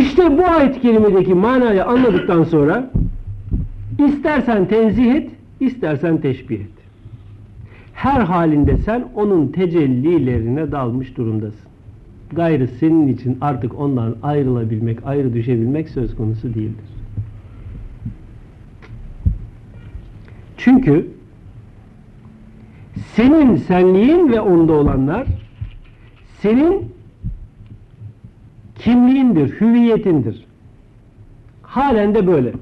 İşte bu ayet-i kerimedeki manayı anladıktan sonra istersen tenzih et, istersen teşbih et. Her halinde sen onun tecellilerine dalmış durumdasın. Gayrı senin için artık ondan ayrılabilmek, ayrı düşebilmek söz konusu değildir. Çünkü senin senliğin ve onda olanlar senin kimliğindir, hüviyetindir. Halen de böyle.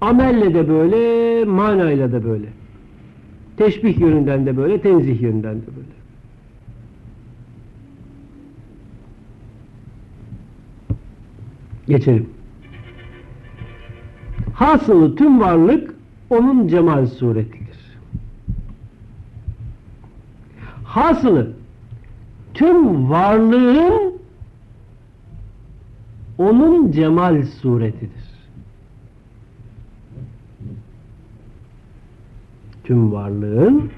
Amelle de böyle, manayla da böyle. Teşbih yönünden de böyle, tenzih yönünden de böyle. Geçelim. Hasılı tüm varlık onun cemal suretidir. Hasılı tüm varlığın onun cemal suretidir. Tüm varlığın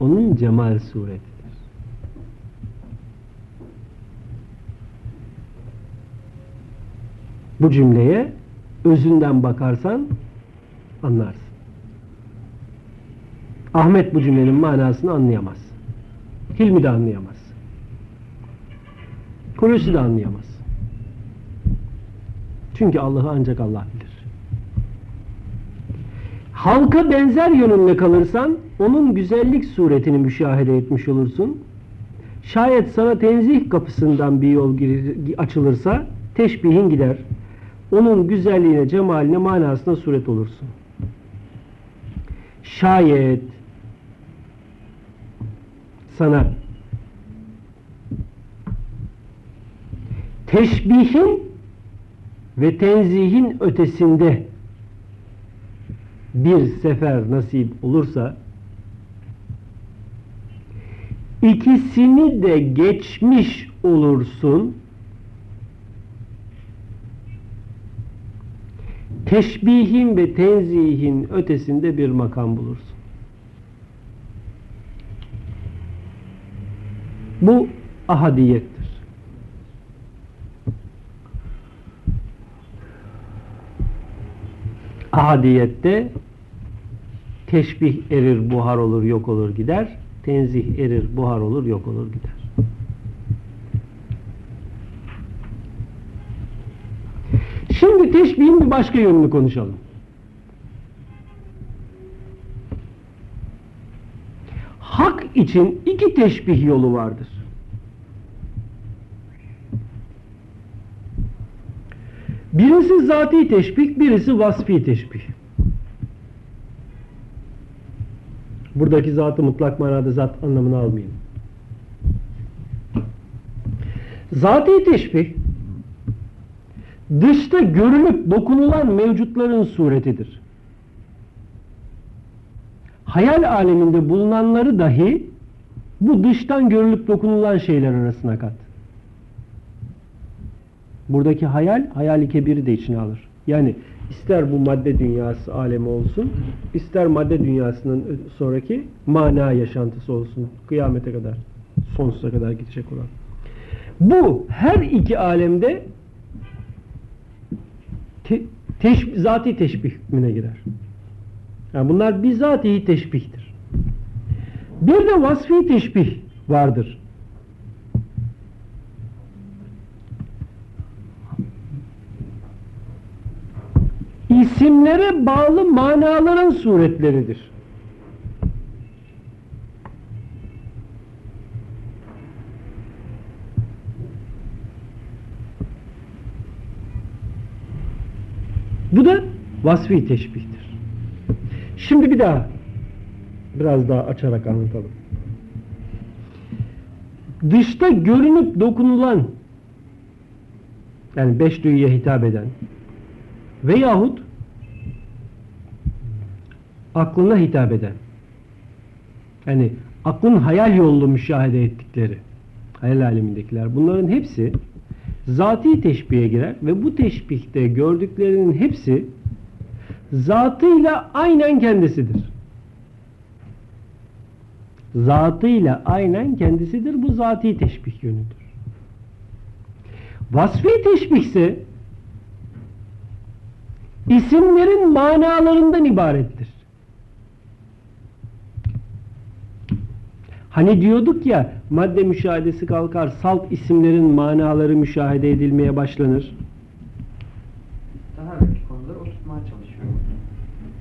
onun cemal suretidir. Bu cümleye özünden bakarsan anlarsın. Ahmet bu cümlenin manasını anlayamaz. Hilmi de anlayamaz. Hulusi de anlayamaz. Çünkü Allah'ı ancak Allah bilir. Halka benzer yönünde kalırsan onun güzellik suretini müşahede etmiş olursun. Şayet sana tenzih kapısından bir yol açılırsa teşbihin gider. Onun güzelliğine, cemaline, manasına suret olursun. Şayet sana teşbihin ve tenzihin ötesinde bir sefer nasip olursa ikisini de geçmiş olursun teşbihin ve tenzihin ötesinde bir makam bulursun. Bu ahadiyettir. Ahadiyette teşbih erir, buhar olur, yok olur gider. Tenzih erir, buhar olur, yok olur gider. Şimdi teşbihin bir başka yönünü konuşalım. Hak için iki teşbih yolu vardır. Birisi zati teşbih, birisi vasfi teşbih. Buradaki zatı mutlak manada zat anlamını almayın. Zati teşbih dışta görünüp dokunulan mevcutların suretidir. Hayal aleminde bulunanları dahi bu dıştan görülüp dokunulan şeyler arasına kat. Buradaki hayal, hayali kebiri de içine alır. Yani ister bu madde dünyası alemi olsun, ister madde dünyasının sonraki mana yaşantısı olsun, kıyamete kadar, sonsuza kadar gidecek olan. Bu her iki alemde te, teş, zati teşbih hükmüne girer. Yani bunlar bizatihi teşbihtir. Bir de vasfi teşbih vardır. İsimlere bağlı manaların suretleridir. Bu da vasfi teşbihtir. Şimdi bir daha biraz daha açarak anlatalım. Dışta görünüp dokunulan yani beş duyuya hitap eden veyahut aklına hitap eden yani aklın hayal yollu müşahede ettikleri hayal alemindekiler bunların hepsi zati teşbihe girer ve bu teşbihte gördüklerinin hepsi zatıyla aynen kendisidir. Zatıyla aynen kendisidir. Bu zati teşbih yönüdür. Vasfi teşbihse isimlerin manalarından ibarettir. Hani diyorduk ya madde müşahedesi kalkar, salt isimlerin manaları müşahede edilmeye başlanır. Daha önceki konuları oturtmaya çalışıyor.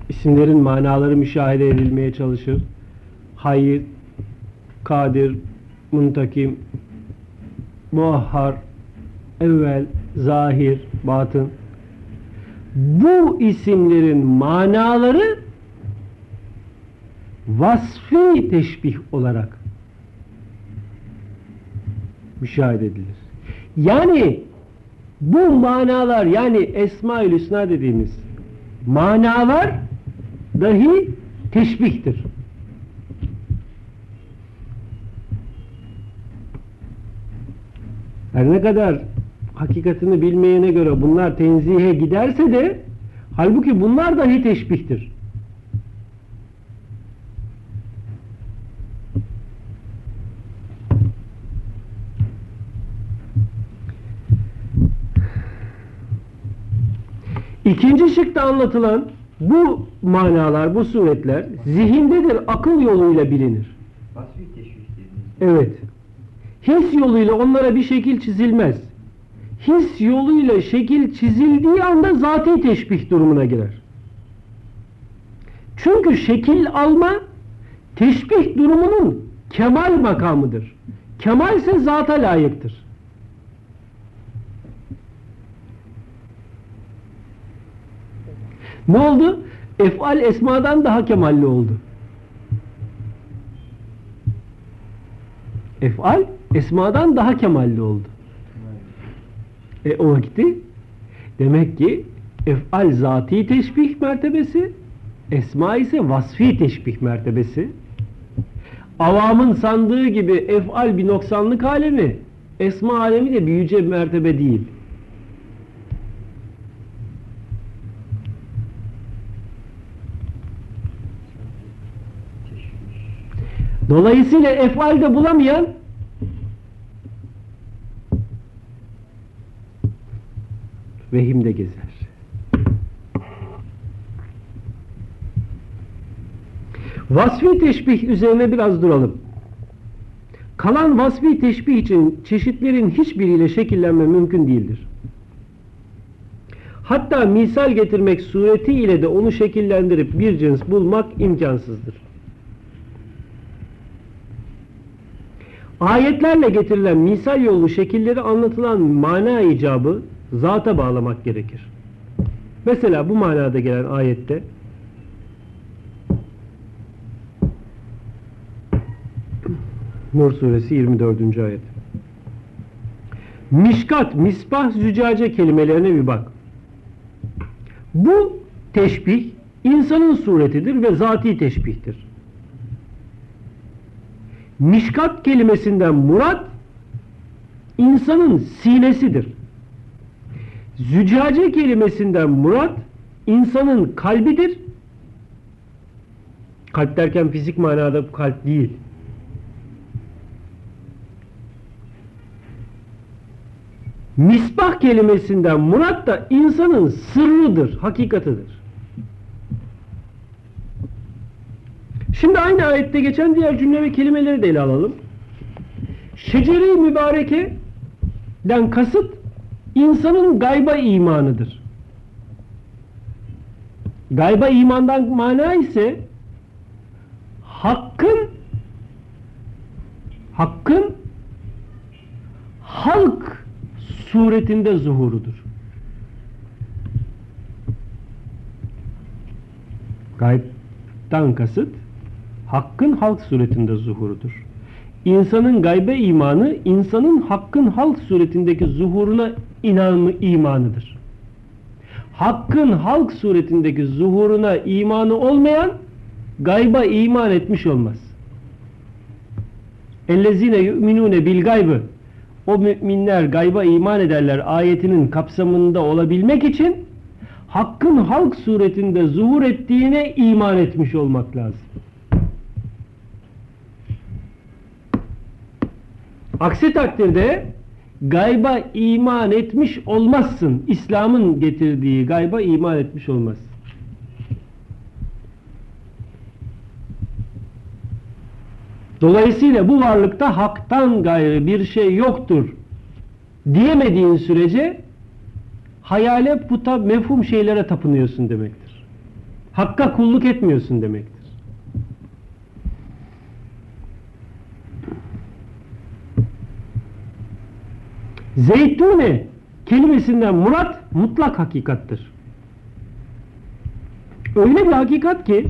İsimlerin manaları müşahede edilmeye çalışır. Hayır, kadir, muntakim, muahhar, evvel, zahir, batın. Bu isimlerin manaları vasfi teşbih olarak müşahede edilir. Yani bu manalar yani Esma-ül Hüsna dediğimiz manalar dahi teşbihtir. Her ne kadar hakikatini bilmeyene göre bunlar tenzihe giderse de halbuki bunlar dahi teşbihtir. İkinci şıkta anlatılan bu manalar, bu suretler zihindedir, akıl yoluyla bilinir. Evet. His yoluyla onlara bir şekil çizilmez. His yoluyla şekil çizildiği anda zati teşbih durumuna girer. Çünkü şekil alma teşbih durumunun kemal makamıdır. Kemal ise zata layıktır. Ne oldu? Efal esmadan daha kemalli oldu. Efal esmadan daha kemalli oldu. E o vakti demek ki efal zati teşbih mertebesi, esma ise vasfi teşbih mertebesi. Avamın sandığı gibi efal bir noksanlık alemi, esma alemi de bir yüce mertebe değil. Dolayısıyla efalde bulamayan vehimde gezer. Vasfi teşbih üzerine biraz duralım. Kalan vasfi teşbih için çeşitlerin hiçbiriyle şekillenme mümkün değildir. Hatta misal getirmek sureti ile de onu şekillendirip bir cins bulmak imkansızdır. Ayetlerle getirilen misal yolu şekilleri anlatılan mana icabı zata bağlamak gerekir. Mesela bu manada gelen ayette Nur suresi 24. ayet. Mişkat, misbah, zücace kelimelerine bir bak. Bu teşbih insanın suretidir ve zati teşbihtir. Mişkat kelimesinden murat insanın sinesidir. Zücace kelimesinden murat insanın kalbidir. Kalp derken fizik manada kalp değil. Misbah kelimesinden murat da insanın sırrıdır, hakikatıdır. Şimdi aynı ayette geçen diğer cümle ve kelimeleri de ele alalım. Şecere-i mübarekeden kasıt insanın gayba imanıdır. Gayba imandan mana ise hakkın hakkın halk suretinde zuhurudur. Gaybtan kasıt hakkın halk suretinde zuhurudur. İnsanın gaybe imanı, insanın hakkın halk suretindeki zuhuruna inanma imanıdır. Hakkın halk suretindeki zuhuruna imanı olmayan gayba iman etmiş olmaz. Yu'minune bil gaybı o müminler gayba iman ederler ayetinin kapsamında olabilmek için hakkın halk suretinde zuhur ettiğine iman etmiş olmak lazım. Aksi takdirde gayba iman etmiş olmazsın. İslam'ın getirdiği gayba iman etmiş olmazsın. Dolayısıyla bu varlıkta haktan gayrı bir şey yoktur diyemediğin sürece hayale, puta, mefhum şeylere tapınıyorsun demektir. Hakka kulluk etmiyorsun demektir. Zeytune kelimesinden murat mutlak hakikattır. Öyle bir hakikat ki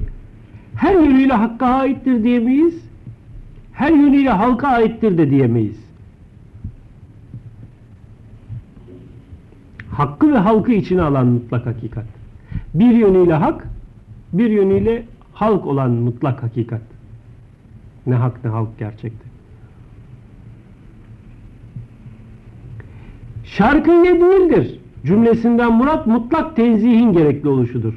her yönüyle hakka aittir diyemeyiz, her yönüyle halka aittir de diyemeyiz. Hakkı ve halkı içine alan mutlak hakikat. Bir yönüyle hak, bir yönüyle halk olan mutlak hakikat. Ne hak ne halk gerçekte. Şarkıye değildir. Cümlesinden murat mutlak tenzihin gerekli oluşudur.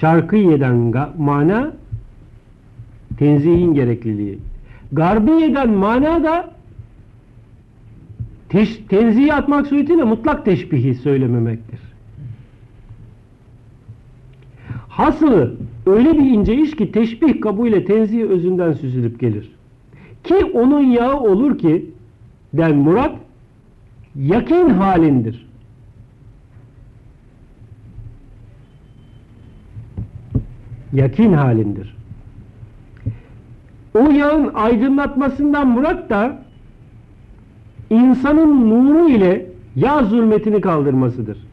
Şarkıyeden mana tenzihin gerekliliği. Garbiyeden mana da teş, tenzihi atmak suretiyle mutlak teşbihi söylememektir. Hasılı öyle bir ince iş ki teşbih kabuyla tenzih özünden süzülüp gelir. Ki onun yağı olur ki den murat yakin halindir. Yakin halindir. O yağın aydınlatmasından murat da insanın nuru ile yağ zulmetini kaldırmasıdır.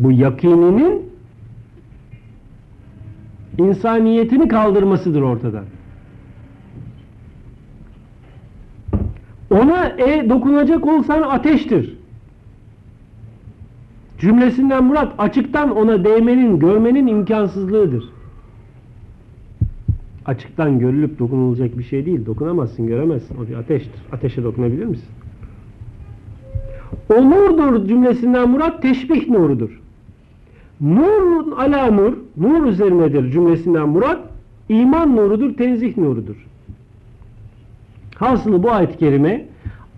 Bu yakininin insaniyetini kaldırmasıdır ortadan. Ona e dokunacak olsan ateştir. Cümlesinden murat açıktan ona değmenin, görmenin imkansızlığıdır. Açıktan görülüp dokunulacak bir şey değil. Dokunamazsın, göremezsin. O bir ateştir. Ateşe dokunabilir misin? O nurdur cümlesinden murat teşbih nurudur. Nurun ala nur, nur üzerinedir cümlesinden murat, iman nurudur, tenzih nurudur. Hasılı bu ayet-i kerime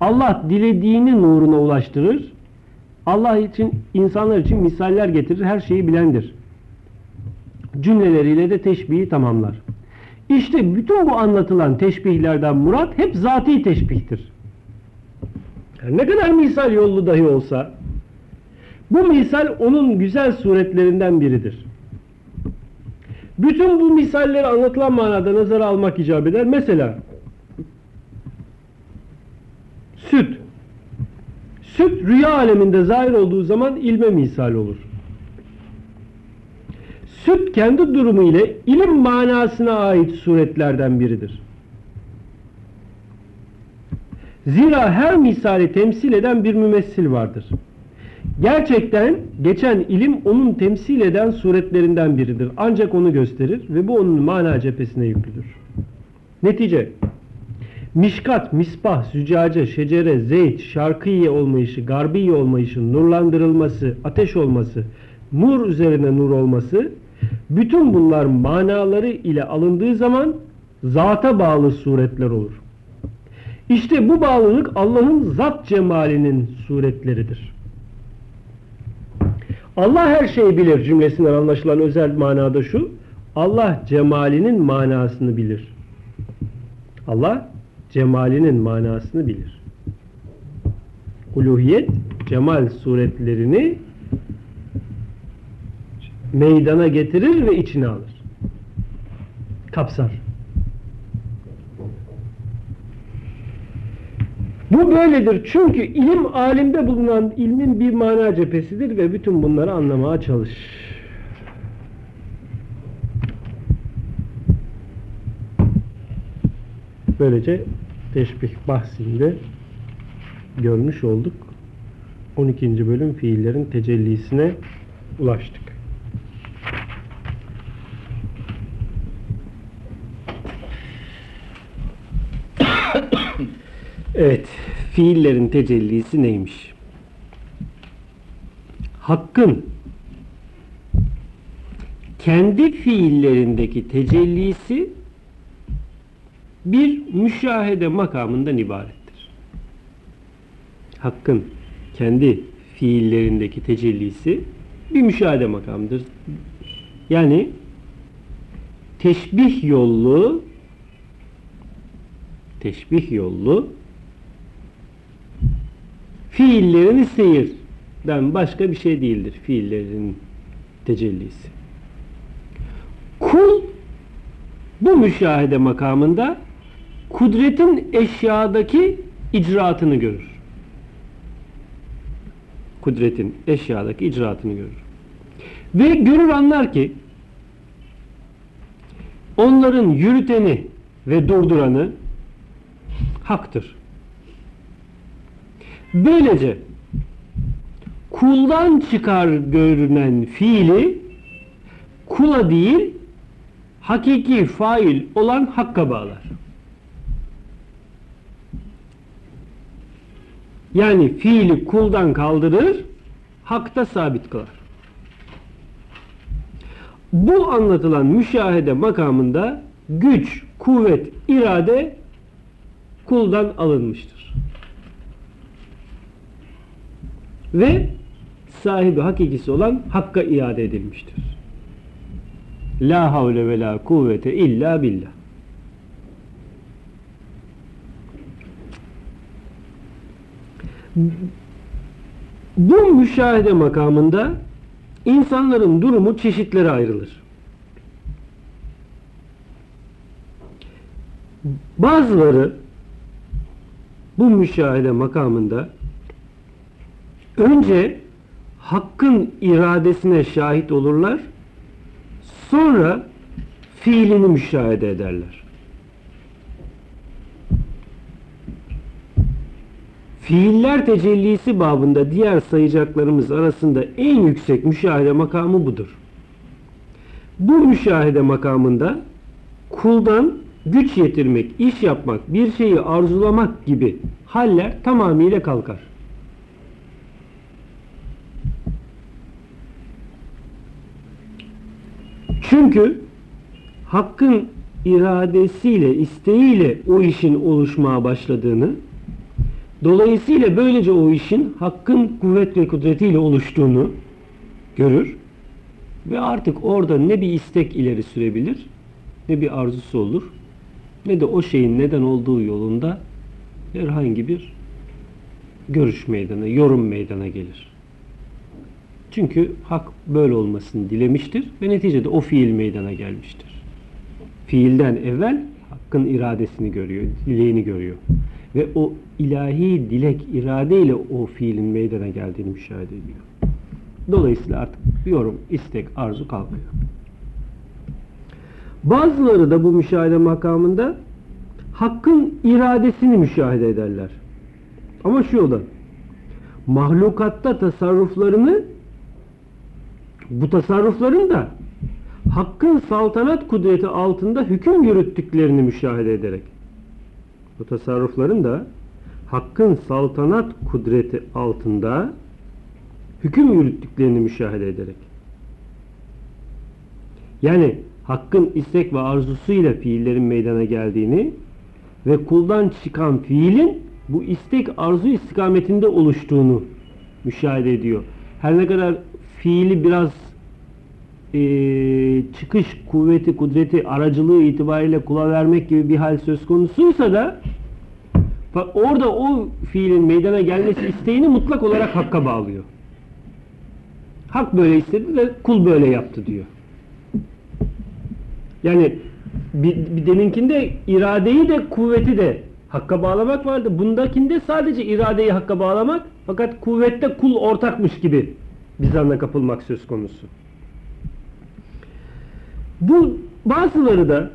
Allah dilediğini nuruna ulaştırır. Allah için, insanlar için misaller getirir, her şeyi bilendir. Cümleleriyle de teşbihi tamamlar. İşte bütün bu anlatılan teşbihlerden murat hep zati teşbihtir. Yani ne kadar misal yollu dahi olsa bu misal onun güzel suretlerinden biridir. Bütün bu misalleri anlatılan manada nazara almak icap eder. Mesela süt. Süt rüya aleminde zahir olduğu zaman ilme misal olur. Süt kendi durumu ile ilim manasına ait suretlerden biridir. Zira her misali temsil eden bir mümessil vardır. Gerçekten geçen ilim onun temsil eden suretlerinden biridir. Ancak onu gösterir ve bu onun mana cephesine yüklüdür. Netice Mişkat, misbah, zücace, şecere, zeyt, şarkıye olmayışı, garbiye olmayışı, nurlandırılması, ateş olması, nur üzerine nur olması, bütün bunlar manaları ile alındığı zaman zata bağlı suretler olur. İşte bu bağlılık Allah'ın zat cemalinin suretleridir. Allah her şeyi bilir cümlesinden anlaşılan özel manada şu, Allah cemalinin manasını bilir. Allah cemalinin manasını bilir. Uluhiyet, cemal suretlerini meydana getirir ve içine alır. Kapsar. Bu böyledir çünkü ilim alimde bulunan ilmin bir mana cephesidir ve bütün bunları anlamaya çalış. Böylece teşbih bahsinde görmüş olduk. 12. bölüm fiillerin tecellisine ulaştık. Evet, fiillerin tecellisi neymiş? Hakkın kendi fiillerindeki tecellisi bir müşahede makamından ibarettir. Hakkın kendi fiillerindeki tecellisi bir müşahede makamıdır. Yani teşbih yollu teşbih yollu fiillerini seyirden başka bir şey değildir fiillerin tecellisi. Kul bu müşahede makamında kudretin eşyadaki icraatını görür. Kudretin eşyadaki icraatını görür. Ve görür anlar ki onların yürüteni ve durduranı haktır. Böylece kuldan çıkar görünen fiili kula değil hakiki fail olan hakka bağlar. Yani fiili kuldan kaldırır, hakta sabit kılar. Bu anlatılan müşahede makamında güç, kuvvet, irade kuldan alınmıştır. Ve sahibi hakikisi olan hakka iade edilmiştir. La havle ve la kuvvete illa billah. Bu müşahede makamında insanların durumu çeşitlere ayrılır. Bazıları bu müşahede makamında önce hakkın iradesine şahit olurlar, sonra fiilini müşahede ederler. Fiiller tecellisi babında diğer sayacaklarımız arasında en yüksek müşahede makamı budur. Bu müşahede makamında kuldan güç yetirmek, iş yapmak, bir şeyi arzulamak gibi haller tamamıyla kalkar. Çünkü hakkın iradesiyle, isteğiyle o işin oluşmaya başladığını, dolayısıyla böylece o işin hakkın kuvvet ve kudretiyle oluştuğunu görür ve artık orada ne bir istek ileri sürebilir, ne bir arzusu olur, ne de o şeyin neden olduğu yolunda herhangi bir görüş meydana, yorum meydana gelir. Çünkü hak böyle olmasını dilemiştir ve neticede o fiil meydana gelmiştir. Fiilden evvel hakkın iradesini görüyor, dileğini görüyor. Ve o ilahi dilek, irade ile o fiilin meydana geldiğini müşahede ediyor. Dolayısıyla artık yorum, istek, arzu kalkıyor. Bazıları da bu müşahede makamında hakkın iradesini müşahede ederler. Ama şu yoldan mahlukatta tasarruflarını bu tasarrufların da hakkın saltanat kudreti altında hüküm yürüttüklerini müşahede ederek bu tasarrufların da hakkın saltanat kudreti altında hüküm yürüttüklerini müşahede ederek yani hakkın istek ve arzusuyla fiillerin meydana geldiğini ve kuldan çıkan fiilin bu istek arzu istikametinde oluştuğunu müşahede ediyor. Her ne kadar fiili biraz e, çıkış kuvveti, kudreti, aracılığı itibariyle kula vermek gibi bir hal söz konusuysa da orada o fiilin meydana gelmesi isteğini mutlak olarak hakka bağlıyor. Hak böyle istedi ve kul böyle yaptı diyor. Yani bir, bir deminkinde iradeyi de kuvveti de hakka bağlamak vardı. Bundakinde sadece iradeyi hakka bağlamak fakat kuvvette kul ortakmış gibi bir zanna kapılmak söz konusu. Bu bazıları da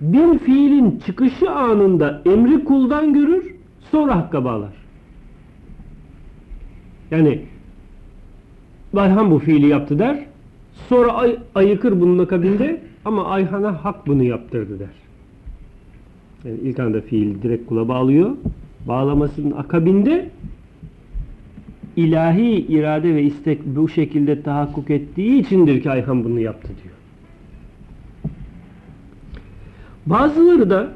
bir fiilin çıkışı anında emri kuldan görür, sonra hakka bağlar. Yani Ayhan bu fiili yaptı der, sonra ay, ayıkır bunun akabinde ama Ayhan'a hak bunu yaptırdı der. Yani ilk anda fiil direkt kula bağlıyor. Bağlamasının akabinde ilahi irade ve istek bu şekilde tahakkuk ettiği içindir ki Ayhan bunu yaptı diyor. Bazıları da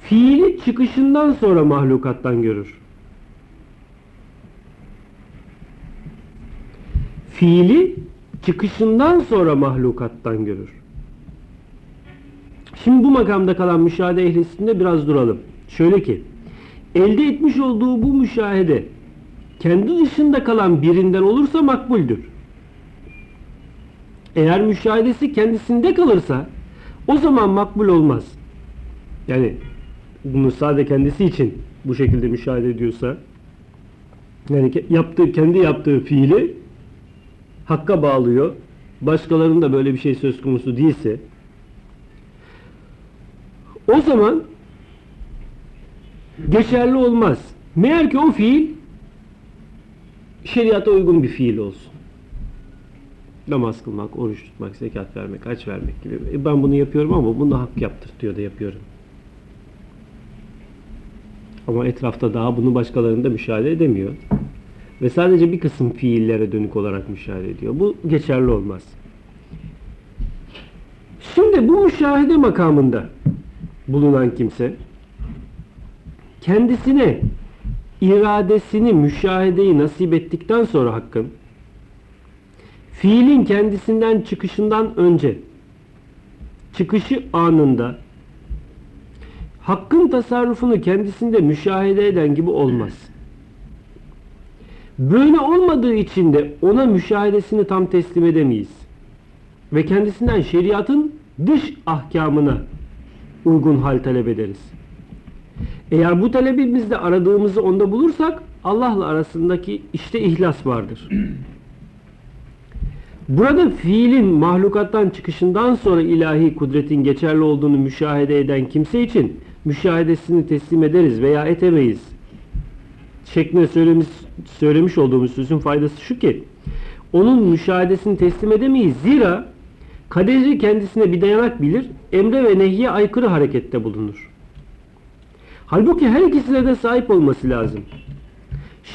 fiili çıkışından sonra mahlukattan görür. Fiili çıkışından sonra mahlukattan görür. Şimdi bu makamda kalan müşahede ehlisinde biraz duralım. Şöyle ki, elde etmiş olduğu bu müşahede kendi dışında kalan birinden olursa makbuldür. Eğer müşahedesi kendisinde kalırsa o zaman makbul olmaz. Yani bunu sadece kendisi için bu şekilde müşahede ediyorsa yani yaptığı kendi yaptığı fiili hakka bağlıyor. Başkalarının da böyle bir şey söz konusu değilse o zaman geçerli olmaz. Meğer ki o fiil şeriata uygun bir fiil olsun. Namaz kılmak, oruç tutmak, zekat vermek, haç vermek gibi. E ben bunu yapıyorum ama bunu hak yaptırtıyor da yapıyorum. Ama etrafta daha bunu başkalarında müşahede edemiyor. Ve sadece bir kısım fiillere dönük olarak müşahede ediyor. Bu geçerli olmaz. Şimdi bu müşahede makamında bulunan kimse kendisine iradesini, müşahedeyi nasip ettikten sonra hakkın fiilin kendisinden çıkışından önce çıkışı anında hakkın tasarrufunu kendisinde müşahede eden gibi olmaz. Böyle olmadığı için de ona müşahedesini tam teslim edemeyiz. Ve kendisinden şeriatın dış ahkamına uygun hal talep ederiz. Eğer bu talebimizde aradığımızı onda bulursak Allah'la arasındaki işte ihlas vardır. Burada fiilin mahlukattan çıkışından sonra ilahi kudretin geçerli olduğunu müşahede eden kimse için müşahedesini teslim ederiz veya etemeyiz. Şeklinde söylemiş, söylemiş olduğumuz sözün faydası şu ki onun müşahedesini teslim edemeyiz. Zira kaderi kendisine bir dayanak bilir, emre ve nehye aykırı harekette bulunur. Halbuki her ikisine de sahip olması lazım.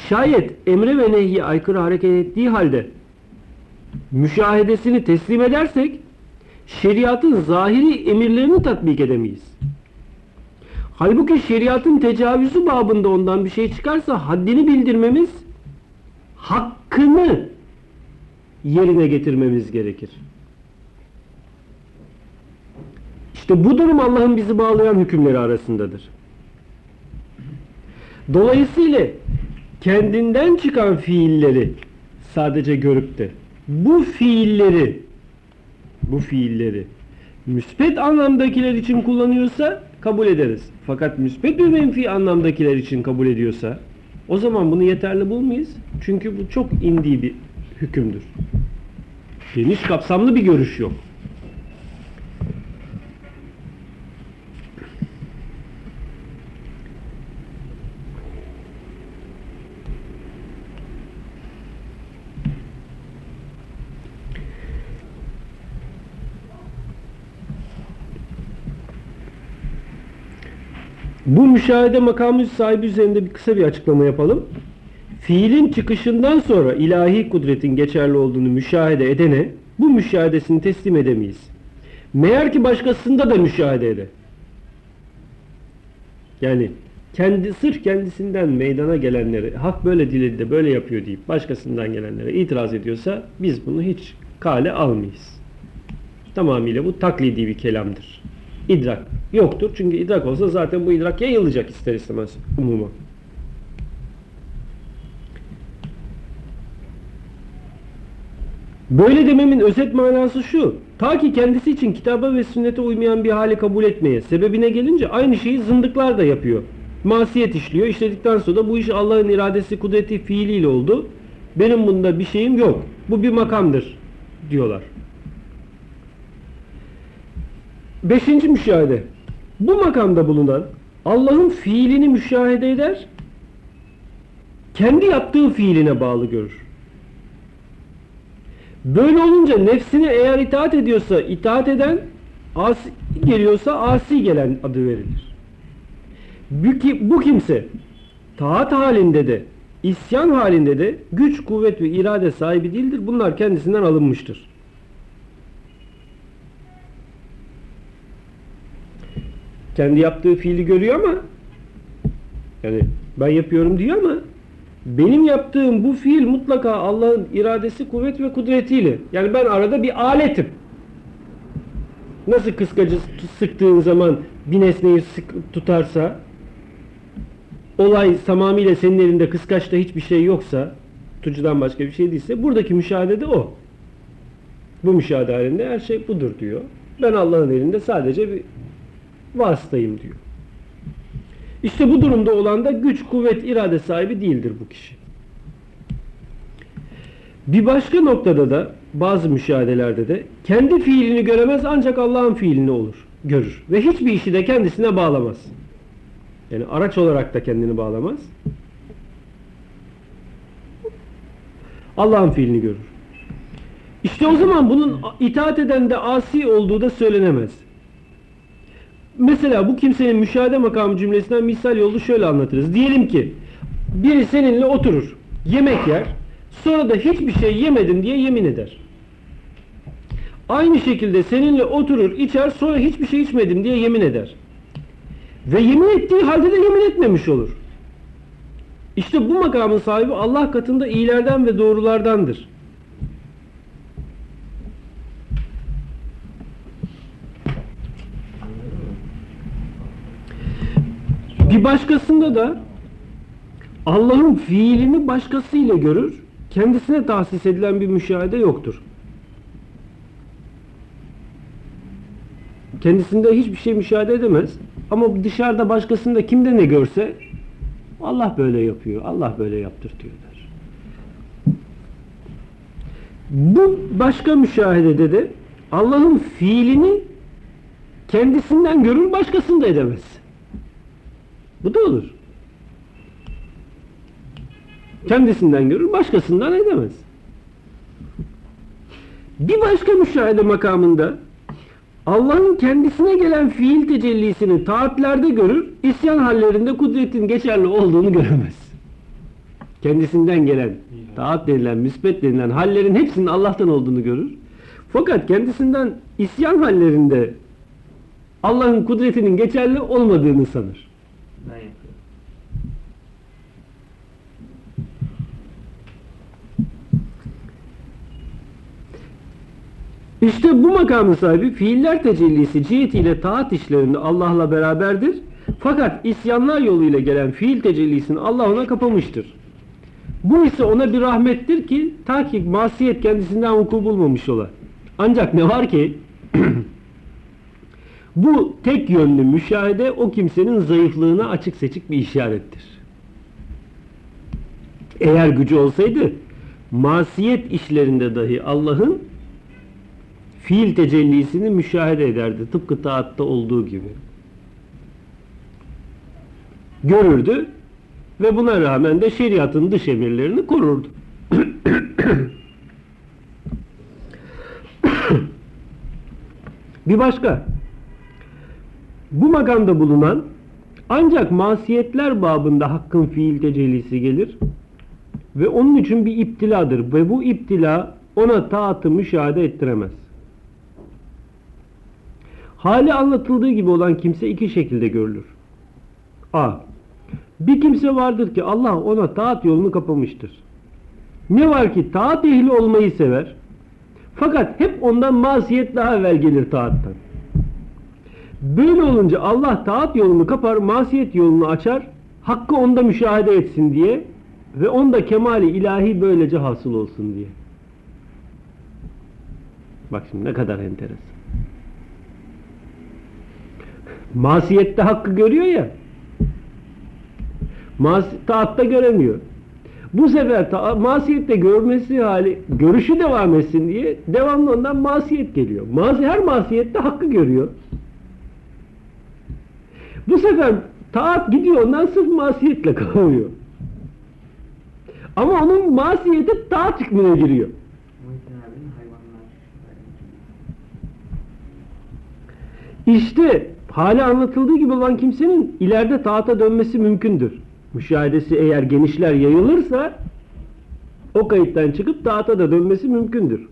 Şayet emre ve nehye aykırı hareket ettiği halde müşahedesini teslim edersek şeriatın zahiri emirlerini tatbik edemeyiz. Halbuki şeriatın tecavüzü babında ondan bir şey çıkarsa haddini bildirmemiz, hakkını yerine getirmemiz gerekir. İşte bu durum Allah'ın bizi bağlayan hükümleri arasındadır. Dolayısıyla kendinden çıkan fiilleri sadece görüp de bu fiilleri bu fiilleri müspet anlamdakiler için kullanıyorsa kabul ederiz. Fakat müspet ve menfi anlamdakiler için kabul ediyorsa o zaman bunu yeterli bulmayız. Çünkü bu çok indi bir hükümdür. Geniş kapsamlı bir görüş yok. Bu müşahede makamı sahibi üzerinde bir kısa bir açıklama yapalım. Fiilin çıkışından sonra ilahi kudretin geçerli olduğunu müşahede edene bu müşahedesini teslim edemeyiz. Meğer ki başkasında da müşahede eder. Yani kendi sırf kendisinden meydana gelenleri hak böyle diledi de böyle yapıyor deyip başkasından gelenlere itiraz ediyorsa biz bunu hiç kale almayız. Tamamıyla bu taklidi bir kelamdır. İdrak yoktur. Çünkü idrak olsa zaten bu idrak yayılacak ister istemez umuma. Böyle dememin özet manası şu. Ta ki kendisi için kitaba ve sünnete uymayan bir hali kabul etmeye, sebebine gelince aynı şeyi zındıklar da yapıyor. Masiyet işliyor. İşledikten sonra da bu iş Allah'ın iradesi, kudreti, fiiliyle oldu. Benim bunda bir şeyim yok. Bu bir makamdır diyorlar. Beşinci müşahede. Bu makamda bulunan Allah'ın fiilini müşahede eder, kendi yaptığı fiiline bağlı görür. Böyle olunca nefsine eğer itaat ediyorsa itaat eden, asi geliyorsa asi gelen adı verilir. Bu, ki- bu kimse taat halinde de İsyan halinde de güç, kuvvet ve irade sahibi değildir. Bunlar kendisinden alınmıştır. Kendi yaptığı fiili görüyor ama yani ben yapıyorum diyor ama benim yaptığım bu fiil mutlaka Allah'ın iradesi, kuvvet ve kudretiyle. Yani ben arada bir aletim. Nasıl kıskacı sıktığın zaman bir nesneyi sık tutarsa olay tamamıyla senin elinde kıskaçta hiçbir şey yoksa tutucudan başka bir şey değilse buradaki müşahede de o. Bu müşahede halinde her şey budur diyor. Ben Allah'ın elinde sadece bir vasıtayım diyor. İşte bu durumda olan da güç, kuvvet, irade sahibi değildir bu kişi. Bir başka noktada da bazı müşahedelerde de kendi fiilini göremez ancak Allah'ın fiilini olur, görür. Ve hiçbir işi de kendisine bağlamaz. Yani araç olarak da kendini bağlamaz. Allah'ın fiilini görür. İşte o zaman bunun itaat eden de asi olduğu da söylenemez. Mesela bu kimsenin müşahede makamı cümlesinden misal yolu şöyle anlatırız. Diyelim ki biri seninle oturur, yemek yer, sonra da hiçbir şey yemedim diye yemin eder. Aynı şekilde seninle oturur, içer, sonra hiçbir şey içmedim diye yemin eder. Ve yemin ettiği halde de yemin etmemiş olur. İşte bu makamın sahibi Allah katında iyilerden ve doğrulardandır. Bir başkasında da Allah'ın fiilini başkasıyla görür, kendisine tahsis edilen bir müşahede yoktur. Kendisinde hiçbir şey müşahede edemez. Ama dışarıda başkasında kimde ne görse Allah böyle yapıyor, Allah böyle yaptırtıyor der. Bu başka müşahedede de Allah'ın fiilini kendisinden görür, başkasında edemez. Bu da olur. Kendisinden görür, başkasından edemez. Bir başka müşahede makamında Allah'ın kendisine gelen fiil tecellisini taatlerde görür, isyan hallerinde kudretin geçerli olduğunu göremez. Kendisinden gelen, taat denilen, müsbet denilen hallerin hepsinin Allah'tan olduğunu görür. Fakat kendisinden isyan hallerinde Allah'ın kudretinin geçerli olmadığını sanır. Ben yapıyorum. İşte bu makamın sahibi fiiller tecellisi cihetiyle taat işlerinde Allah'la beraberdir. Fakat isyanlar yoluyla gelen fiil tecellisini Allah ona kapamıştır. Bu ise ona bir rahmettir ki ta ki masiyet kendisinden vuku bulmamış ola. Ancak ne var ki bu tek yönlü müşahede o kimsenin zayıflığına açık seçik bir işarettir. Eğer gücü olsaydı masiyet işlerinde dahi Allah'ın fiil tecellisini müşahede ederdi. Tıpkı taatta olduğu gibi. Görürdü ve buna rağmen de şeriatın dış emirlerini korurdu. Bir başka. Bu makamda bulunan ancak masiyetler babında hakkın fiil tecellisi gelir ve onun için bir iptiladır ve bu iptila ona taatı müşahede ettiremez. Hali anlatıldığı gibi olan kimse iki şekilde görülür. A. Bir kimse vardır ki Allah ona taat yolunu kapamıştır. Ne var ki taat ehli olmayı sever. Fakat hep ondan masiyet daha evvel gelir taattan. Böyle olunca Allah taat yolunu kapar, masiyet yolunu açar, hakkı onda müşahede etsin diye ve onda kemali ilahi böylece hasıl olsun diye. Bak şimdi ne kadar enteresan. Masiyette hakkı görüyor ya. Mas taatta göremiyor. Bu sefer ta masiyette görmesi hali, görüşü devam etsin diye devamlı ondan masiyet geliyor. Masi, her masiyette hakkı görüyor. Bu sefer taat gidiyor ondan sırf masiyetle kalıyor. Ama onun masiyeti taat hükmüne giriyor. İşte hali anlatıldığı gibi olan kimsenin ileride taata dönmesi mümkündür. müşahedesi eğer genişler yayılırsa o kayıttan çıkıp taata da dönmesi mümkündür.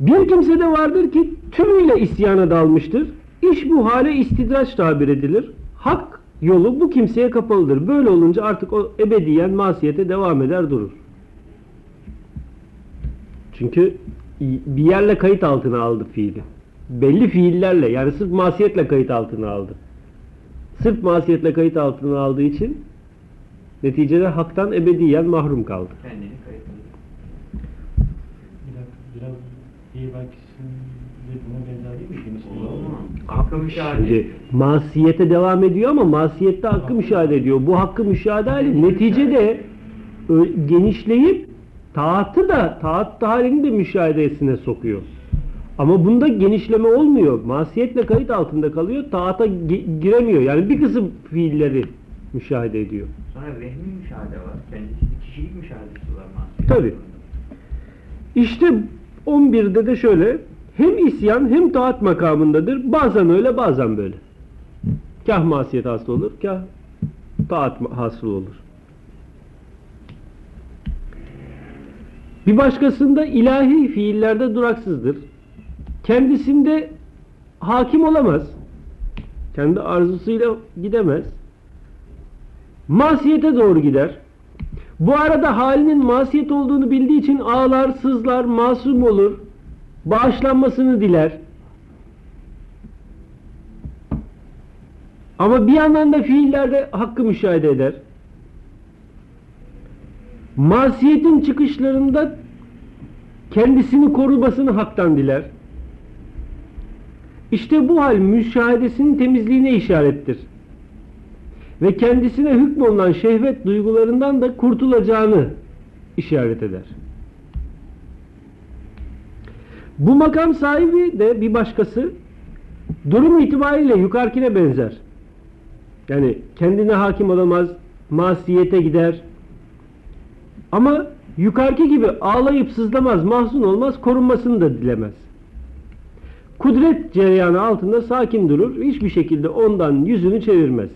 Bir kimse de vardır ki tümüyle isyana dalmıştır. İş bu hale istidraç tabir edilir. Hak yolu bu kimseye kapalıdır. Böyle olunca artık o ebediyen masiyete devam eder durur. Çünkü bir yerle kayıt altına aldı fiili. Belli fiillerle yani sırf masiyetle kayıt altına aldı. Sırf masiyetle kayıt altına aldığı için neticede haktan ebediyen mahrum kaldı. Kendini. Biraz, buna benzer değil mi? Hakkı müşahede. Şimdi masiyete devam ediyor ama masiyette hakkı müşahede ediyor. Bu hakkı müşahede hali neticede genişleyip taatı da taat halini de müşahedesine sokuyor. Ama bunda genişleme olmuyor. Masiyetle kayıt altında kalıyor. Taata gi- giremiyor. Yani bir kısım fiilleri müşahede ediyor. Sonra vehmi müşahede var. Kendisi kişilik müşahedesi var masiyet. Tabii. İşte 11'de de şöyle hem isyan hem taat makamındadır. Bazen öyle bazen böyle. Kah masiyet hasıl olur, kah taat hasıl olur. Bir başkasında ilahi fiillerde duraksızdır. Kendisinde hakim olamaz. Kendi arzusuyla gidemez. Masiyete doğru gider. Bu arada halinin masiyet olduğunu bildiği için ağlar, sızlar, masum olur. Bağışlanmasını diler. Ama bir yandan da fiillerde hakkı müşahede eder. Masiyetin çıkışlarında kendisini korumasını haktan diler. İşte bu hal müşahedesinin temizliğine işarettir ve kendisine hükmolunan şehvet duygularından da kurtulacağını işaret eder. Bu makam sahibi de bir başkası durum itibariyle yukarıkine benzer. Yani kendine hakim olamaz, masiyete gider. Ama yukarıki gibi ağlayıp sızlamaz, mahzun olmaz, korunmasını da dilemez. Kudret cereyanı altında sakin durur, hiçbir şekilde ondan yüzünü çevirmez.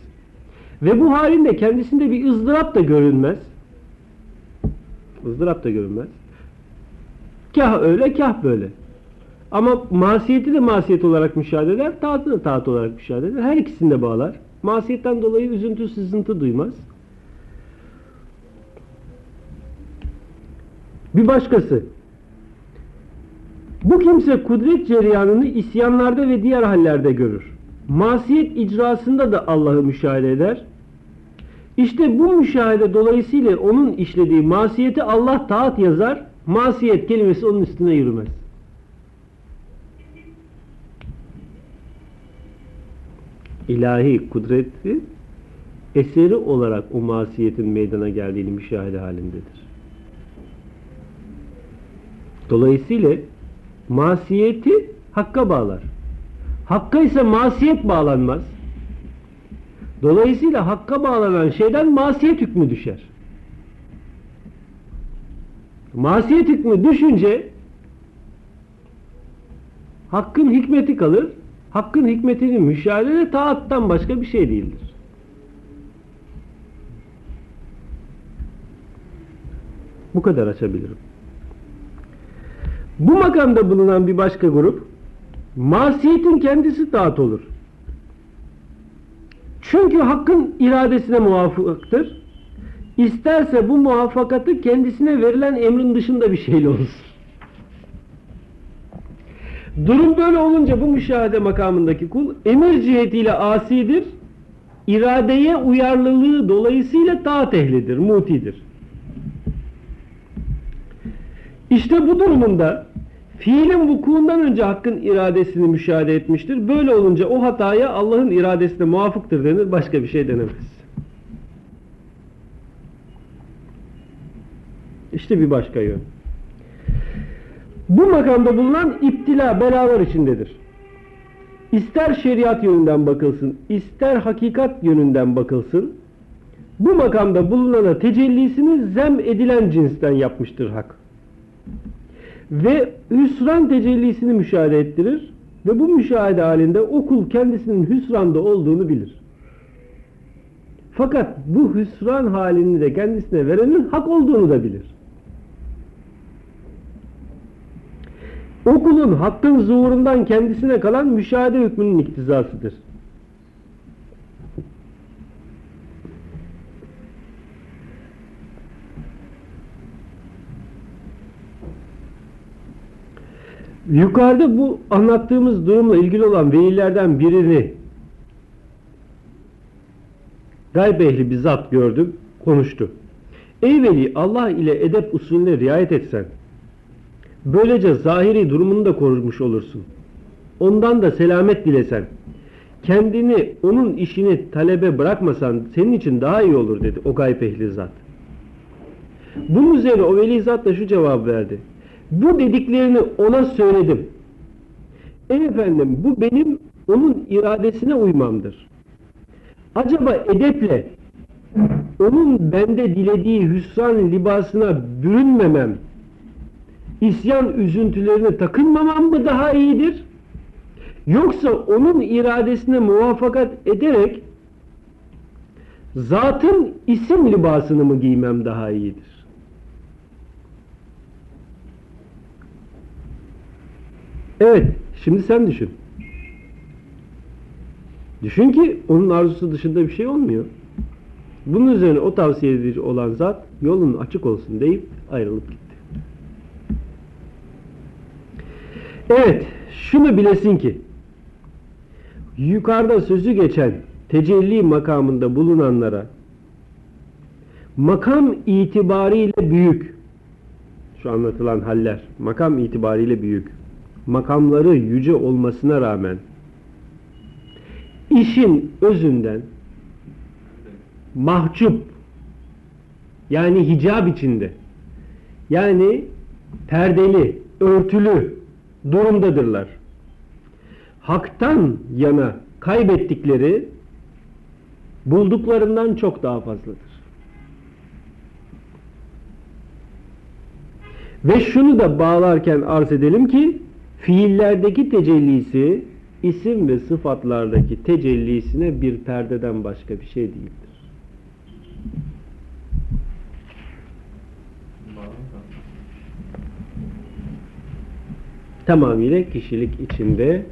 Ve bu halinde kendisinde bir ızdırap da görünmez. ızdırap da görünmez. Kah öyle kah böyle. Ama masiyeti de masiyet olarak müşahede eder, taatı da taat olarak müşahede eder. Her ikisini de bağlar. Masiyetten dolayı üzüntü, sızıntı duymaz. Bir başkası. Bu kimse kudret cereyanını isyanlarda ve diğer hallerde görür. Masiyet icrasında da Allah'ı müşahede eder. İşte bu müşahede dolayısıyla onun işlediği masiyeti Allah taat yazar, masiyet kelimesi onun üstüne yürümez. İlahi kudreti eseri olarak o masiyetin meydana geldiğini müşahede halindedir. Dolayısıyla masiyeti hakka bağlar. Hakka ise masiyet bağlanmaz. Dolayısıyla hakka bağlanan şeyden masiyet hükmü düşer. Masiyet hükmü düşünce hakkın hikmeti kalır. Hakkın hikmetini müşahede de taattan başka bir şey değildir. Bu kadar açabilirim. Bu makamda bulunan bir başka grup masiyetin kendisi taat olur. Çünkü hakkın iradesine muvafıktır. İsterse bu muvaffakatı kendisine verilen emrin dışında bir şeyle olur. Durum böyle olunca bu müşahede makamındaki kul emir cihetiyle asidir, iradeye uyarlılığı dolayısıyla taat ehlidir, mutidir. İşte bu durumunda fiilin vukuundan önce hakkın iradesini müşahede etmiştir. Böyle olunca o hataya Allah'ın iradesine muvafıktır denir, başka bir şey denemez. İşte bir başka yön. Bu makamda bulunan iptila belalar içindedir. İster şeriat yönünden bakılsın, ister hakikat yönünden bakılsın, bu makamda bulunana tecellisini zem edilen cinsten yapmıştır hak. Ve hüsran tecellisini müşahede ettirir ve bu müşahede halinde o kul kendisinin hüsranda olduğunu bilir. Fakat bu hüsran halini de kendisine verenin hak olduğunu da bilir. O kulun hakkın zuhurundan kendisine kalan müşahede hükmünün iktizasıdır. Yukarıda bu anlattığımız durumla ilgili olan velilerden birini gayb ehli bir zat gördüm, konuştu. Ey veli Allah ile edep usulüne riayet etsen, böylece zahiri durumunu da korumuş olursun. Ondan da selamet dilesen, kendini onun işini talebe bırakmasan senin için daha iyi olur dedi o gayb ehli zat. Bunun üzerine o veli zat da şu cevap verdi. Bu dediklerini ona söyledim. Ey efendim bu benim onun iradesine uymamdır. Acaba edeple onun bende dilediği hüsran libasına bürünmemem, isyan üzüntülerine takınmamam mı daha iyidir? Yoksa onun iradesine muvaffakat ederek zatın isim libasını mı giymem daha iyidir? Evet, şimdi sen düşün. Düşün ki onun arzusu dışında bir şey olmuyor. Bunun üzerine o tavsiye edici olan zat yolun açık olsun deyip ayrılıp gitti. Evet, şunu bilesin ki yukarıda sözü geçen tecelli makamında bulunanlara makam itibariyle büyük şu anlatılan haller makam itibariyle büyük makamları yüce olmasına rağmen işin özünden mahcup yani hicab içinde yani perdeli, örtülü durumdadırlar. Haktan yana kaybettikleri bulduklarından çok daha fazladır. Ve şunu da bağlarken arz edelim ki fiillerdeki tecellisi isim ve sıfatlardaki tecellisine bir perdeden başka bir şey değildir. Tamamıyla kişilik içinde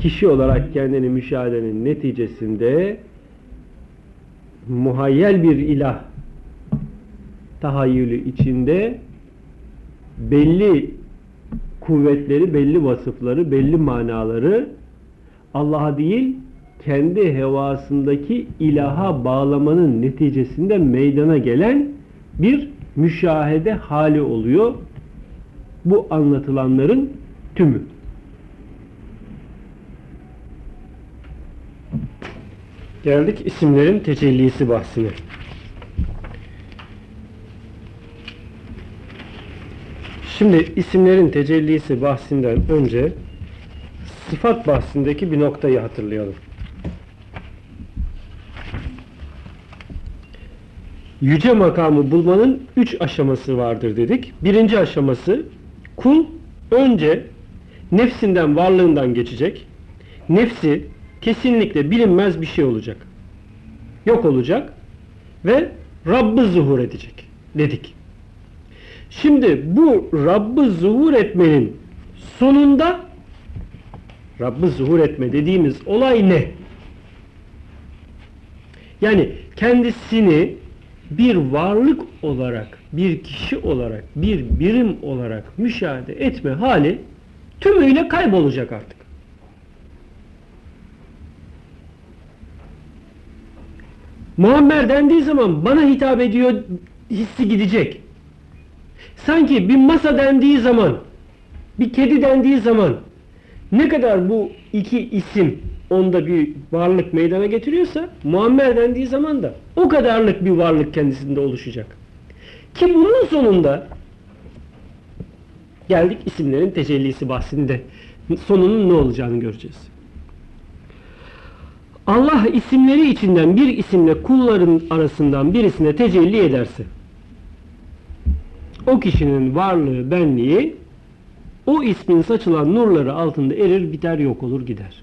kişi olarak kendini müşahedenin neticesinde muhayyel bir ilah tahayyülü içinde belli kuvvetleri, belli vasıfları, belli manaları Allah'a değil kendi hevasındaki ilaha bağlamanın neticesinde meydana gelen bir müşahede hali oluyor. Bu anlatılanların tümü. Geldik isimlerin tecellisi bahsine. Şimdi isimlerin tecellisi bahsinden önce sıfat bahsindeki bir noktayı hatırlayalım. Yüce makamı bulmanın üç aşaması vardır dedik. Birinci aşaması kul önce nefsinden varlığından geçecek. Nefsi kesinlikle bilinmez bir şey olacak. Yok olacak ve Rabb'ı zuhur edecek dedik. Şimdi bu Rabb'ı zuhur etmenin sonunda Rabb'ı zuhur etme dediğimiz olay ne? Yani kendisini bir varlık olarak, bir kişi olarak, bir birim olarak müşahede etme hali tümüyle kaybolacak artık. Muammer dendiği zaman bana hitap ediyor hissi gidecek. Sanki bir masa dendiği zaman, bir kedi dendiği zaman ne kadar bu iki isim onda bir varlık meydana getiriyorsa Muammer dendiği zaman da o kadarlık bir varlık kendisinde oluşacak. Ki bunun sonunda geldik isimlerin tecellisi bahsinde sonunun ne olacağını göreceğiz. Allah isimleri içinden bir isimle kulların arasından birisine tecelli ederse o kişinin varlığı, benliği o ismin saçılan nurları altında erir, biter, yok olur, gider.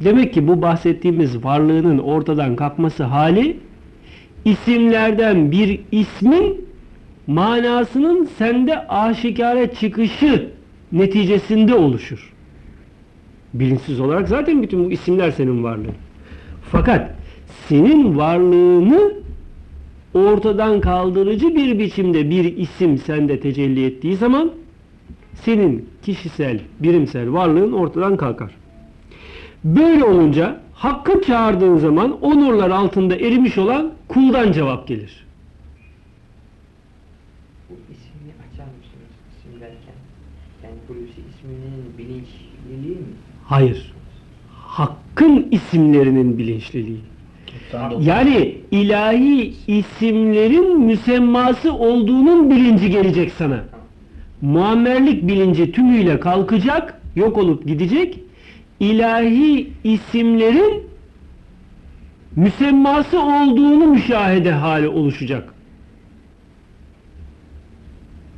Demek ki bu bahsettiğimiz varlığının ortadan kalkması hali isimlerden bir ismin manasının sende aşikare çıkışı neticesinde oluşur. Bilinçsiz olarak zaten bütün bu isimler senin varlığın. Fakat senin varlığını ortadan kaldırıcı bir biçimde bir isim sende tecelli ettiği zaman senin kişisel, birimsel varlığın ortadan kalkar. Böyle olunca hakkı çağırdığın zaman o nurlar altında erimiş olan kuldan cevap gelir. Bu ismini açar mısınız isim derken? Yani Hulusi isminin bilinçliliği mi? Hayır. Hakkın isimlerinin bilinçliliği. Yani ilahi isimlerin müsemması olduğunun bilinci gelecek sana. Muammerlik bilinci tümüyle kalkacak, yok olup gidecek. İlahi isimlerin müsemması olduğunu müşahede hali oluşacak.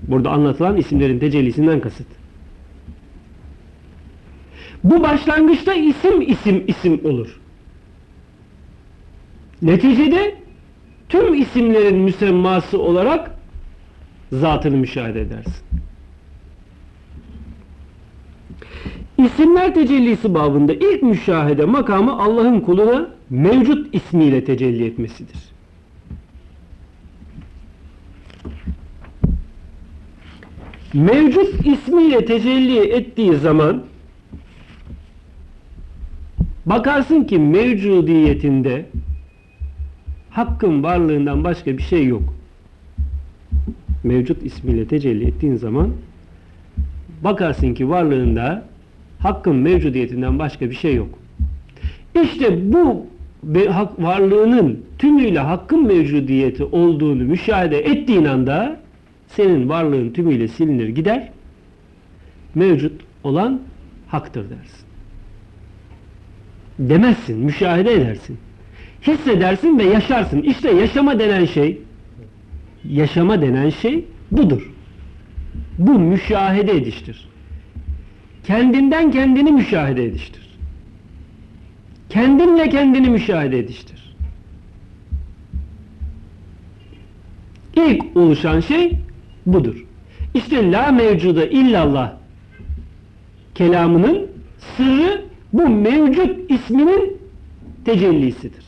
Burada anlatılan isimlerin tecellisinden kasıt. Bu başlangıçta isim isim isim olur. Neticede tüm isimlerin müsemması olarak zatını müşahede edersin. İsimler tecellisi babında ilk müşahede makamı Allah'ın kuluna mevcut ismiyle tecelli etmesidir. Mevcut ismiyle tecelli ettiği zaman bakarsın ki mevcudiyetinde hakkın varlığından başka bir şey yok. Mevcut ismiyle tecelli ettiğin zaman bakarsın ki varlığında hakkın mevcudiyetinden başka bir şey yok. İşte bu varlığının tümüyle hakkın mevcudiyeti olduğunu müşahede ettiğin anda senin varlığın tümüyle silinir gider. Mevcut olan haktır dersin. Demezsin, müşahede edersin. Hissedersin ve yaşarsın. İşte yaşama denen şey, yaşama denen şey budur. Bu müşahede ediştir. Kendinden kendini müşahede ediştir. Kendinle kendini müşahede ediştir. İlk oluşan şey budur. İşte la mevcuda illallah kelamının sırrı bu mevcut isminin tecellisidir.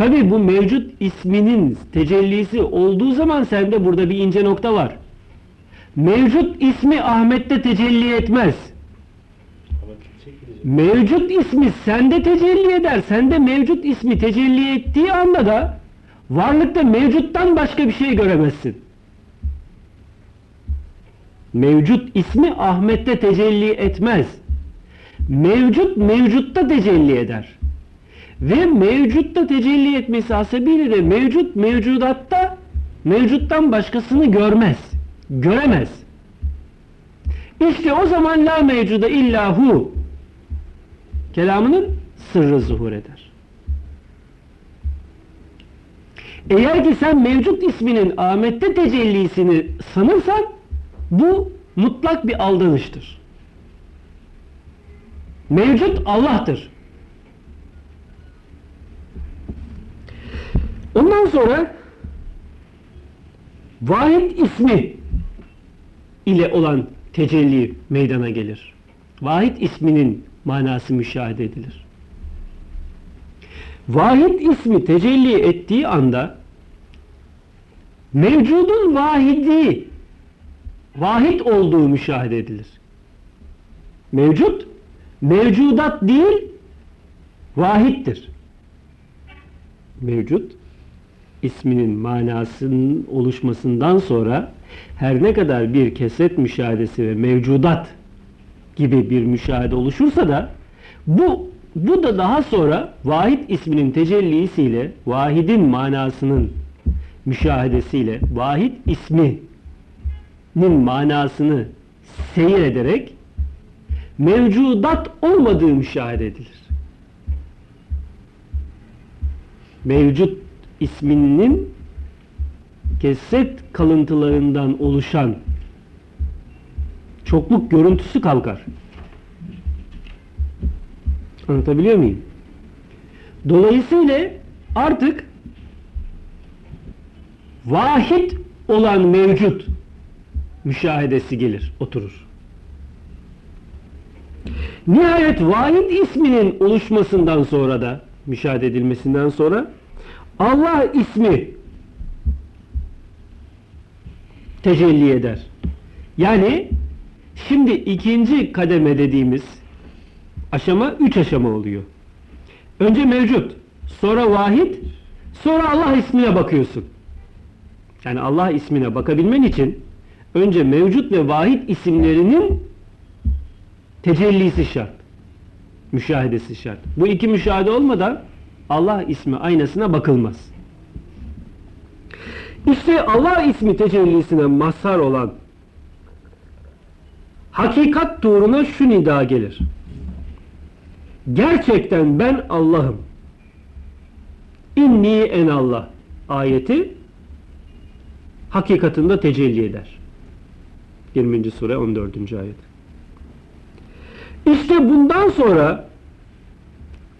Tabi bu mevcut isminin tecellisi olduğu zaman sende burada bir ince nokta var. Mevcut ismi Ahmet'te tecelli etmez. Mevcut ismi sende tecelli eder. Sende mevcut ismi tecelli ettiği anda da varlıkta mevcuttan başka bir şey göremezsin. Mevcut ismi Ahmet'te tecelli etmez. Mevcut mevcutta tecelli eder. Ve mevcutta tecelli etmesi hasebiyle de mevcut mevcudatta mevcuttan başkasını görmez. Göremez. İşte o zaman la mevcuda illa hu kelamının sırrı zuhur eder. Eğer ki sen mevcut isminin Ahmet'te tecellisini sanırsan bu mutlak bir aldanıştır. Mevcut Allah'tır. Ondan sonra vahid ismi ile olan tecelli meydana gelir. Vahid isminin manası müşahede edilir. Vahid ismi tecelli ettiği anda mevcudun vahidi vahid olduğu müşahede edilir. Mevcut mevcudat değil vahittir. Mevcut isminin manasının oluşmasından sonra her ne kadar bir keset müşahedesi ve mevcudat gibi bir müşahede oluşursa da bu bu da daha sonra vahid isminin tecellisiyle vahidin manasının müşahedesiyle vahid isminin manasını seyir ederek mevcudat olmadığı müşahede edilir. Mevcut isminin keset kalıntılarından oluşan çokluk görüntüsü kalkar. Anlatabiliyor muyum? Dolayısıyla artık vahid olan mevcut müşahedesi gelir, oturur. Nihayet vahid isminin oluşmasından sonra da müşahede edilmesinden sonra Allah ismi tecelli eder. Yani şimdi ikinci kademe dediğimiz aşama üç aşama oluyor. Önce mevcut, sonra vahid, sonra Allah ismine bakıyorsun. Yani Allah ismine bakabilmen için önce mevcut ve vahid isimlerinin tecellisi şart. Müşahedesi şart. Bu iki müşahede olmadan Allah ismi aynasına bakılmaz. İşte Allah ismi tecellisine mazhar olan hakikat tuğruna şu nida gelir. Gerçekten ben Allah'ım. İnni en Allah ayeti hakikatında tecelli eder. 20. sure 14. ayet. İşte bundan sonra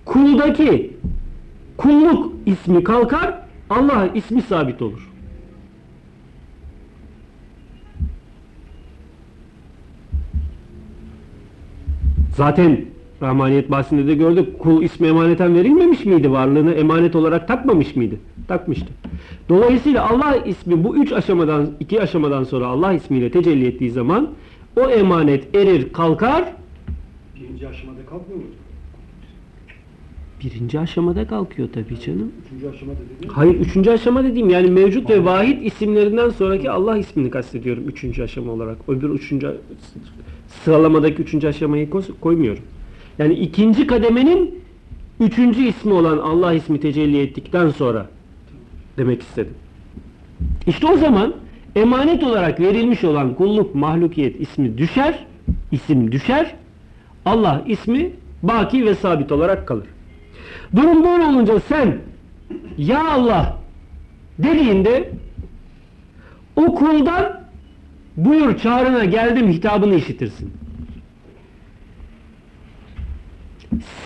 kuldaki kulluk ismi kalkar, Allah ismi sabit olur. Zaten Rahmaniyet bahsinde de gördük. Kul ismi emaneten verilmemiş miydi? Varlığını emanet olarak takmamış mıydı? Takmıştı. Dolayısıyla Allah ismi bu üç aşamadan, iki aşamadan sonra Allah ismiyle tecelli ettiği zaman o emanet erir, kalkar. Birinci aşamada kalkmıyor mu? Birinci aşamada kalkıyor tabii canım. Üçüncü aşamada dedi. Hayır, üçüncü aşama dediğim yani mevcut ve vahid isimlerinden sonraki Allah ismini kastediyorum üçüncü aşama olarak. Öbür üçüncü sıralamadaki üçüncü aşamayı koy- koymuyorum. Yani ikinci kademenin üçüncü ismi olan Allah ismi tecelli ettikten sonra demek istedim. İşte o zaman emanet olarak verilmiş olan kulluk mahlukiyet ismi düşer, isim düşer. Allah ismi baki ve sabit olarak kalır. Durum böyle olunca sen ya Allah dediğinde o kuldan buyur çağrına geldim hitabını işitirsin.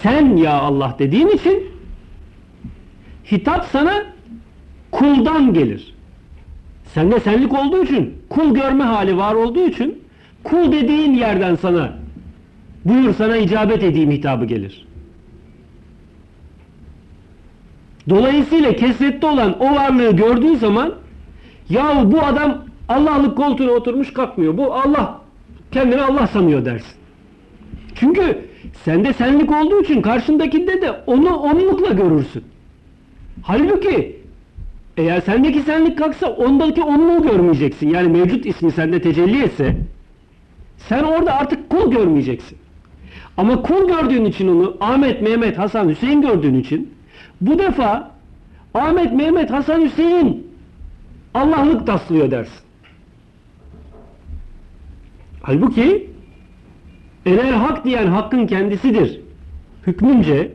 Sen ya Allah dediğin için hitap sana kuldan gelir. Sende senlik olduğu için, kul görme hali var olduğu için kul dediğin yerden sana buyur sana icabet edeyim hitabı gelir. Dolayısıyla kesrette olan o varlığı gördüğün zaman yahu bu adam Allah'lık koltuğuna oturmuş kalkmıyor. Bu Allah kendini Allah sanıyor dersin. Çünkü sende senlik olduğu için karşındakinde de onu onlukla görürsün. Halbuki eğer sendeki senlik kalksa ondaki onluğu görmeyeceksin. Yani mevcut ismi sende tecelli etse sen orada artık kul görmeyeceksin. Ama kul gördüğün için onu Ahmet, Mehmet, Hasan, Hüseyin gördüğün için bu defa Ahmet, Mehmet, Hasan, Hüseyin Allah'lık taslıyor dersin. Halbuki enel hak diyen hakkın kendisidir. Hükmünce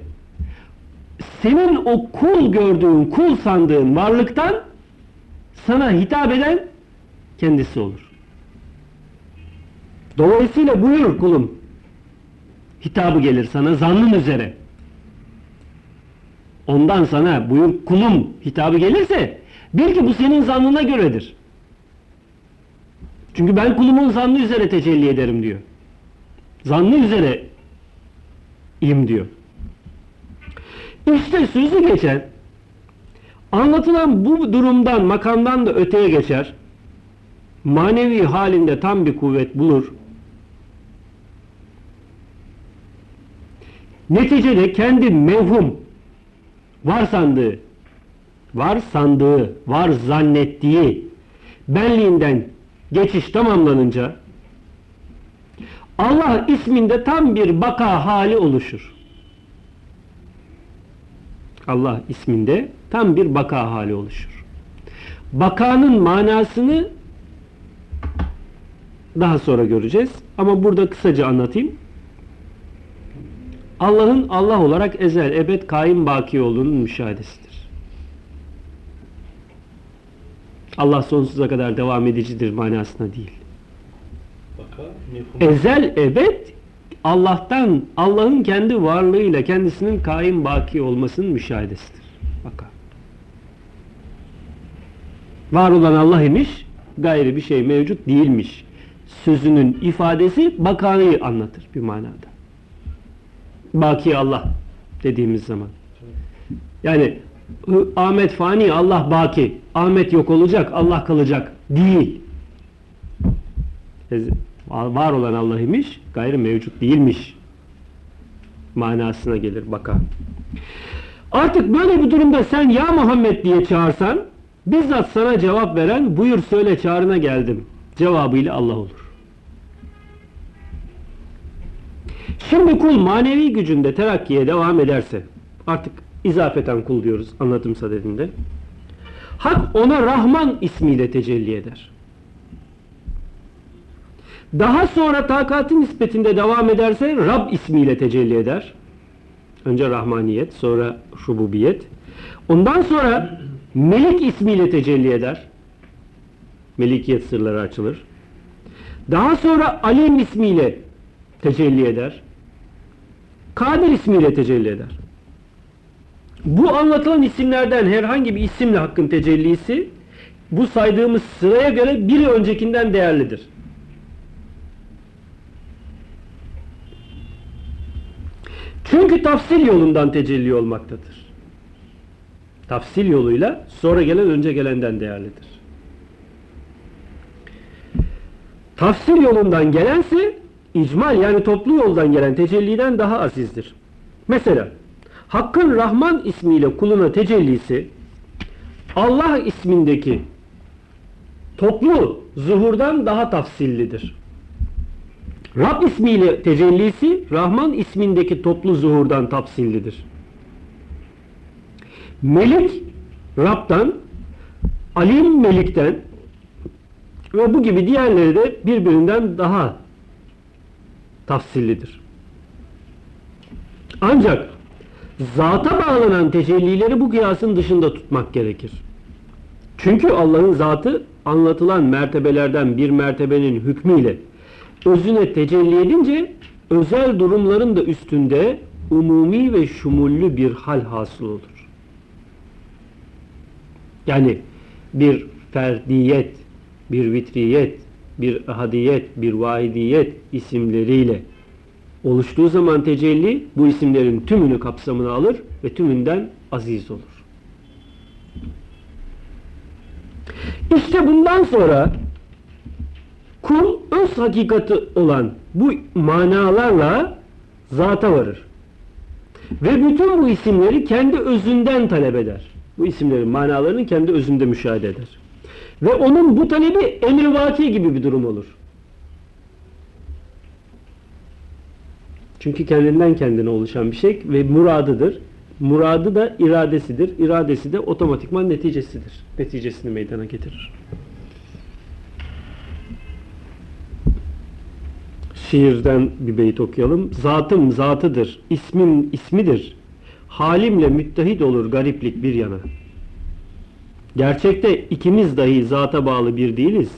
senin o kul gördüğün, kul sandığın varlıktan sana hitap eden kendisi olur. Dolayısıyla buyur kulum hitabı gelir sana zannın üzere. Ondan sana buyur kulum hitabı gelirse bil ki bu senin zannına göredir. Çünkü ben kulumun zannı üzere tecelli ederim diyor. Zannı üzere im diyor. İşte sözü geçen anlatılan bu durumdan, makamdan da öteye geçer. Manevi halinde tam bir kuvvet bulur. Neticede kendi mevhum var sandığı, var sandığı, var zannettiği benliğinden geçiş tamamlanınca Allah isminde tam bir baka hali oluşur. Allah isminde tam bir baka hali oluşur. Bakanın manasını daha sonra göreceğiz. Ama burada kısaca anlatayım. Allah'ın Allah olarak ezel, ebed, kaim, baki olduğunun müşahedesidir. Allah sonsuza kadar devam edicidir manasına değil. Baka. Ezel, ebed, Allah'tan, Allah'ın kendi varlığıyla kendisinin kaim baki olmasının müşahedesidir. Bakın. Var olan Allah imiş, gayri bir şey mevcut değilmiş. Sözünün ifadesi bakanıyı anlatır bir manada. Baki Allah dediğimiz zaman. Yani Ahmet fani, Allah baki. Ahmet yok olacak, Allah kalacak. Değil. Var olan Allah imiş, gayrı mevcut değilmiş. Manasına gelir baka. Artık böyle bir durumda sen ya Muhammed diye çağırsan, bizzat sana cevap veren buyur söyle çağrına geldim. Cevabıyla Allah olur. Şimdi kul manevi gücünde terakkiye devam ederse, artık izafeten kul diyoruz anlatım sadedinde. Hak ona Rahman ismiyle tecelli eder. Daha sonra takatı nispetinde devam ederse Rab ismiyle tecelli eder. Önce Rahmaniyet, sonra Rububiyet. Ondan sonra Melik ismiyle tecelli eder. Melikiyet sırları açılır. Daha sonra Alim ismiyle tecelli eder. Kadir ismiyle tecelli eder. Bu anlatılan isimlerden herhangi bir isimle hakkın tecellisi bu saydığımız sıraya göre biri öncekinden değerlidir. Çünkü tafsil yolundan tecelli olmaktadır. Tafsil yoluyla sonra gelen önce gelenden değerlidir. Tafsil yolundan gelense icmal yani toplu yoldan gelen tecelliden daha azizdir. Mesela Hakk'ın Rahman ismiyle kuluna tecellisi Allah ismindeki toplu zuhurdan daha tafsillidir. Rab ismiyle tecellisi Rahman ismindeki toplu zuhurdan tafsillidir. Melik Rab'dan, Alim Melik'ten ve bu gibi diğerleri de birbirinden daha tafsillidir. Ancak zata bağlanan tecellileri bu kıyasın dışında tutmak gerekir. Çünkü Allah'ın zatı anlatılan mertebelerden bir mertebenin hükmüyle özüne tecelli edince özel durumların da üstünde umumi ve şumullü bir hal hasıl olur. Yani bir ferdiyet, bir vitriyet, bir ahadiyet, bir vahidiyet isimleriyle oluştuğu zaman tecelli bu isimlerin tümünü kapsamına alır ve tümünden aziz olur. İşte bundan sonra kul öz hakikati olan bu manalarla zata varır. Ve bütün bu isimleri kendi özünden talep eder. Bu isimlerin manalarını kendi özünde müşahede eder. Ve onun bu talebi emrivaki gibi bir durum olur. Çünkü kendinden kendine oluşan bir şey ve muradıdır. Muradı da iradesidir. İradesi de otomatikman neticesidir. Neticesini meydana getirir. Şiirden bir beyt okuyalım. Zatım zatıdır, ismim ismidir. Halimle müttehit olur gariplik bir yana. Gerçekte ikimiz dahi zata bağlı bir değiliz.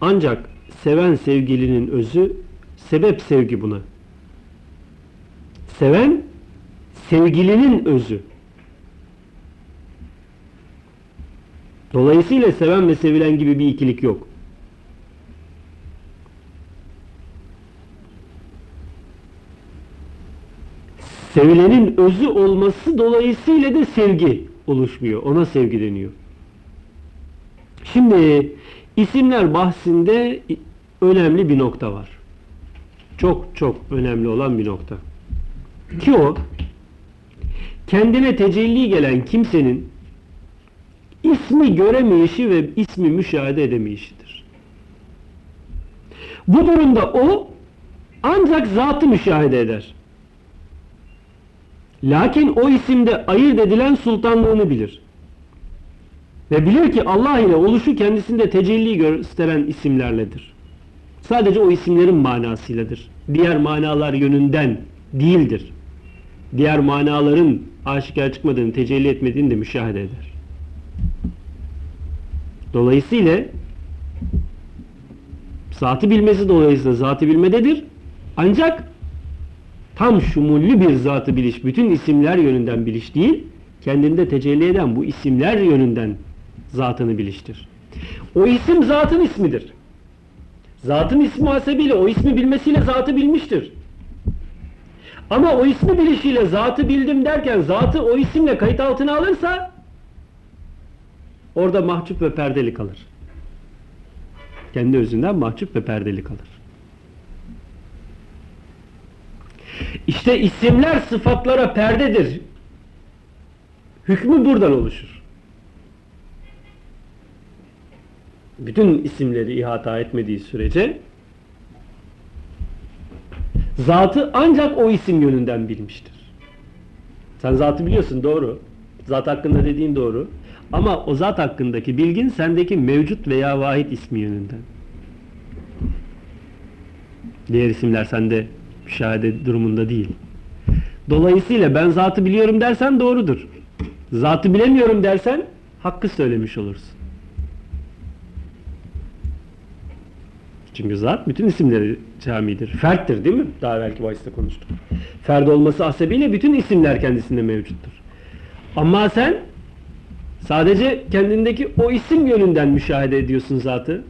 Ancak seven sevgilinin özü sebep sevgi buna. Seven sevgilinin özü. Dolayısıyla seven ve sevilen gibi bir ikilik yok. Sevilenin özü olması dolayısıyla da sevgi oluşmuyor. Ona sevgi deniyor. Şimdi isimler bahsinde önemli bir nokta var. Çok çok önemli olan bir nokta. Ki o kendine tecelli gelen kimsenin ismi göremeyişi ve ismi müşahede edemeyişidir. Bu durumda o ancak zatı müşahede eder. Lakin o isimde ayırt edilen sultanlığını bilir. Ve bilir ki Allah ile oluşu kendisinde tecelli gösteren isimlerledir. Sadece o isimlerin manasıyladır. Diğer manalar yönünden değildir. Diğer manaların aşikar çıkmadığını, tecelli etmediğini de müşahede eder. Dolayısıyla zatı bilmesi dolayısıyla zatı bilmededir. Ancak tam şumullü bir zatı biliş, bütün isimler yönünden biliş değil, kendinde tecelli eden bu isimler yönünden zatını biliştir. O isim zatın ismidir. Zatın ismi hasebiyle o ismi bilmesiyle zatı bilmiştir. Ama o ismi bilişiyle zatı bildim derken zatı o isimle kayıt altına alırsa orada mahcup ve perdeli kalır. Kendi özünden mahcup ve perdeli kalır. İşte isimler sıfatlara perdedir. Hükmü buradan oluşur. Bütün isimleri ihata etmediği sürece zatı ancak o isim yönünden bilmiştir. Sen zatı biliyorsun doğru. Zat hakkında dediğin doğru. Ama o zat hakkındaki bilgin sendeki mevcut veya vahid ismi yönünden. Diğer isimler sende müşahede durumunda değil. Dolayısıyla ben zatı biliyorum dersen doğrudur. Zatı bilemiyorum dersen hakkı söylemiş olursun. Çünkü zat bütün isimleri camidir. Ferttir değil mi? Daha belki bahiste konuştuk. Ferd olması hasebiyle bütün isimler kendisinde mevcuttur. Ama sen sadece kendindeki o isim yönünden müşahede ediyorsun zatı.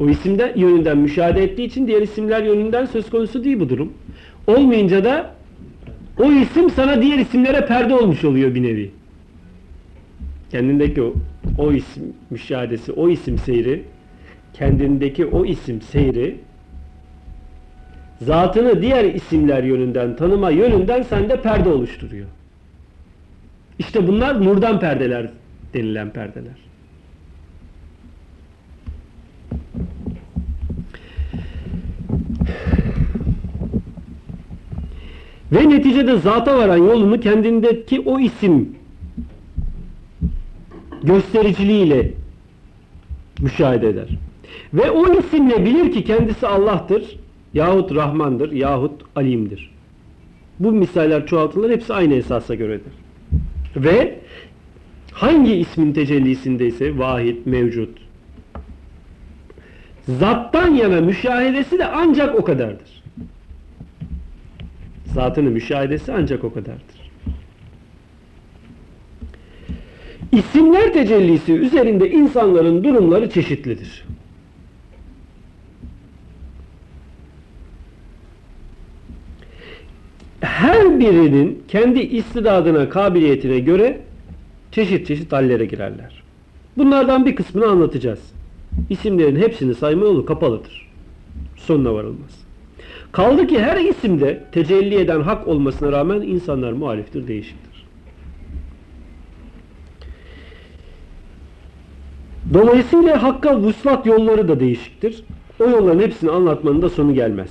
O isimde yönünden müşahede ettiği için diğer isimler yönünden söz konusu değil bu durum. Olmayınca da o isim sana diğer isimlere perde olmuş oluyor bir nevi. Kendindeki o, o isim müşahedesi, o isim seyri, kendindeki o isim seyri, zatını diğer isimler yönünden, tanıma yönünden sende perde oluşturuyor. İşte bunlar nurdan perdeler denilen perdeler. Ve neticede zata varan yolunu kendindeki o isim göstericiliğiyle müşahede eder. Ve o isimle bilir ki kendisi Allah'tır, yahut Rahmandır, yahut Alim'dir. Bu misaller çoğaltılır, hepsi aynı esasa göredir. Ve hangi ismin tecellisindeyse vahid, mevcut, zattan yana müşahedesi de ancak o kadardır. Zatını müşahedesi ancak o kadardır. İsimler tecellisi üzerinde insanların durumları çeşitlidir. Her birinin kendi istidadına, kabiliyetine göre çeşit çeşit hallere girerler. Bunlardan bir kısmını anlatacağız. İsimlerin hepsini sayma yolu kapalıdır. Sonuna varılmaz. Kaldı ki her isimde tecelli eden hak olmasına rağmen insanlar muhaliftir, değişiktir. Dolayısıyla hakka vuslat yolları da değişiktir. O yolların hepsini anlatmanın da sonu gelmez.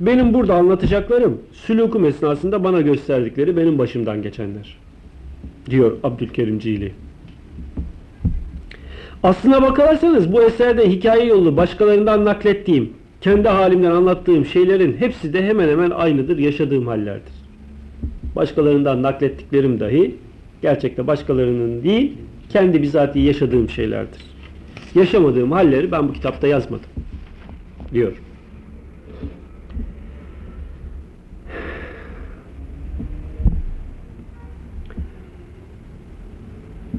Benim burada anlatacaklarım, sülûkum esnasında bana gösterdikleri benim başımdan geçenler. Diyor Abdülkerim Cili. Aslına bakarsanız bu eserde hikaye yolu başkalarından naklettiğim, kendi halimden anlattığım şeylerin hepsi de hemen hemen aynıdır, yaşadığım hallerdir. Başkalarından naklettiklerim dahi gerçekte başkalarının değil, kendi bizatihi yaşadığım şeylerdir. Yaşamadığım halleri ben bu kitapta yazmadım. Diyor.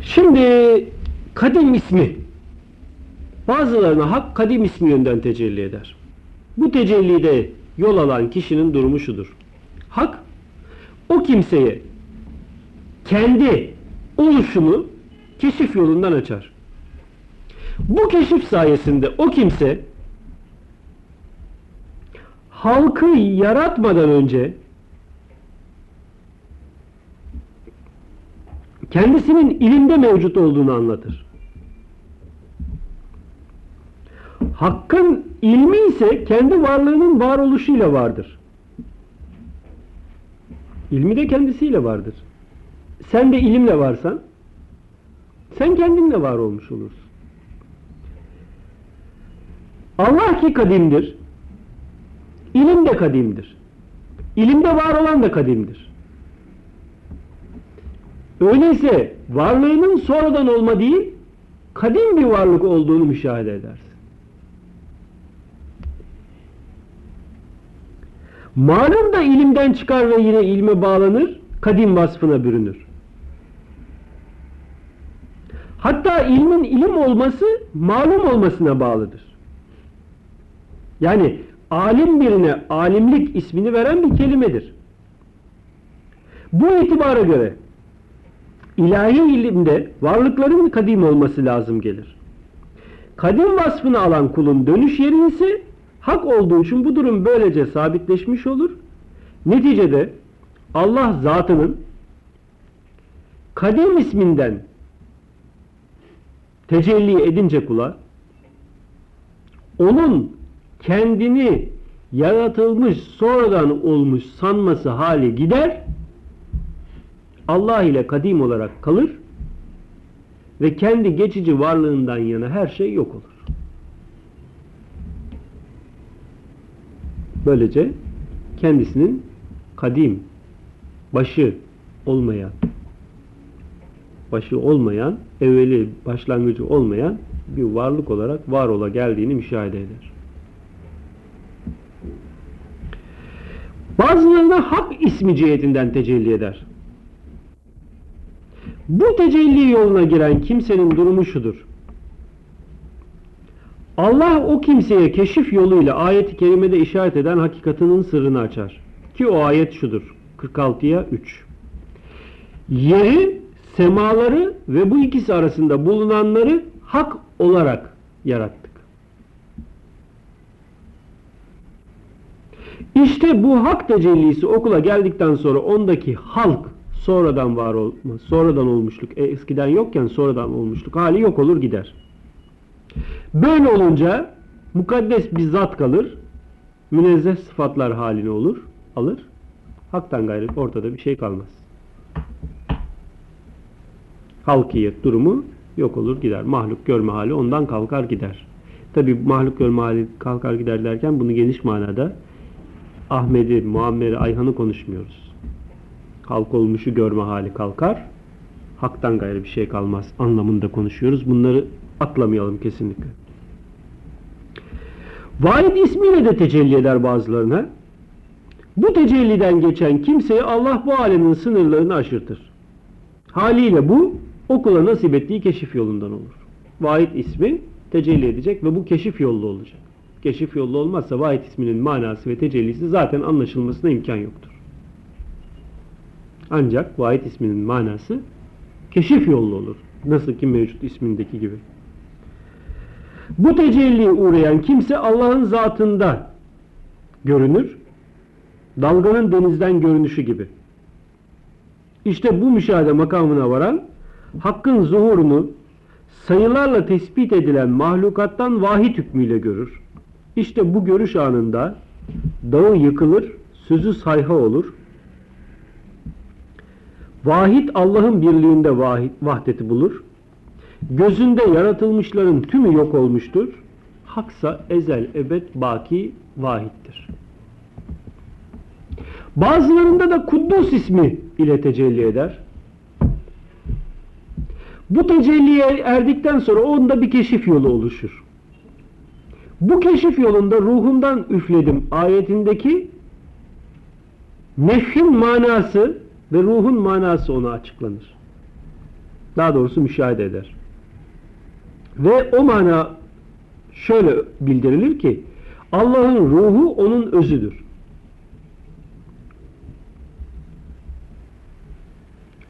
Şimdi kadim ismi bazılarına hak kadim ismi yönden tecelli eder. Bu tecellide yol alan kişinin durumu şudur. Hak o kimseye kendi oluşunu keşif yolundan açar. Bu keşif sayesinde o kimse halkı yaratmadan önce kendisinin ilimde mevcut olduğunu anlatır. Hakkın ilmi ise kendi varlığının varoluşuyla vardır. İlmi de kendisiyle vardır. Sen de ilimle varsan sen kendinle var olmuş olursun. Allah ki kadimdir. İlim de kadimdir. İlimde var olan da kadimdir. Öyleyse varlığının sonradan olma değil, kadim bir varlık olduğunu müşahede edersin. Malum da ilimden çıkar ve yine ilme bağlanır, kadim vasfına bürünür. Hatta ilmin ilim olması malum olmasına bağlıdır. Yani alim birine alimlik ismini veren bir kelimedir. Bu itibara göre ilahi ilimde varlıkların kadim olması lazım gelir. Kadim vasfını alan kulun dönüş yeri ise hak olduğu için bu durum böylece sabitleşmiş olur. Neticede Allah zatının kadim isminden tecelli edince kula onun kendini yaratılmış sonradan olmuş sanması hali gider Allah ile kadim olarak kalır ve kendi geçici varlığından yana her şey yok olur. Böylece kendisinin kadim, başı olmayan, başı olmayan, evveli, başlangıcı olmayan bir varlık olarak var ola geldiğini müşahede eder. Bazılarına hak ismi cihetinden tecelli eder. Bu tecelli yoluna giren kimsenin durumu şudur. Allah o kimseye keşif yoluyla ayet-i kerimede işaret eden hakikatinin sırrını açar. Ki o ayet şudur. 46'ya 3. Yeri, semaları ve bu ikisi arasında bulunanları hak olarak yarattık. İşte bu hak tecellisi okula geldikten sonra ondaki halk sonradan var olma, sonradan olmuşluk, e, eskiden yokken sonradan olmuşluk hali yok olur gider. Böyle olunca mukaddes bir zat kalır, münezzeh sıfatlar haline olur, alır. Haktan gayrı ortada bir şey kalmaz. Halkiyet durumu yok olur gider. Mahluk görme hali ondan kalkar gider. Tabi mahluk görme hali kalkar gider derken bunu geniş manada Ahmet'i, Muammer'i, Ayhan'ı konuşmuyoruz. Halk olmuşu görme hali kalkar. Haktan gayrı bir şey kalmaz anlamında konuşuyoruz. Bunları atlamayalım kesinlikle. Vahid ismiyle de tecelli eder bazılarına. Bu tecelliden geçen kimseye Allah bu alemin sınırlarını aşırtır. Haliyle bu okula nasip ettiği keşif yolundan olur. Vahid ismi tecelli edecek ve bu keşif yollu olacak. Keşif yollu olmazsa vahid isminin manası ve tecellisi zaten anlaşılmasına imkan yoktur. Ancak vahid isminin manası keşif yollu olur. Nasıl ki mevcut ismindeki gibi. Bu tecelliye uğrayan kimse Allah'ın zatında görünür. Dalganın denizden görünüşü gibi. İşte bu müşahede makamına varan hakkın zuhurunu sayılarla tespit edilen mahlukattan vahid hükmüyle görür. İşte bu görüş anında dağı yıkılır, sözü sayha olur. Vahid Allah'ın birliğinde vahid, vahdeti bulur. Gözünde yaratılmışların tümü yok olmuştur. Haksa ezel ebed baki vahittir. Bazılarında da Kuddus ismi ile tecelli eder. Bu tecelliye erdikten sonra onda bir keşif yolu oluşur. Bu keşif yolunda ruhundan üfledim ayetindeki nefhin manası ve ruhun manası ona açıklanır. Daha doğrusu müşahede eder. Ve o mana şöyle bildirilir ki Allah'ın ruhu onun özüdür.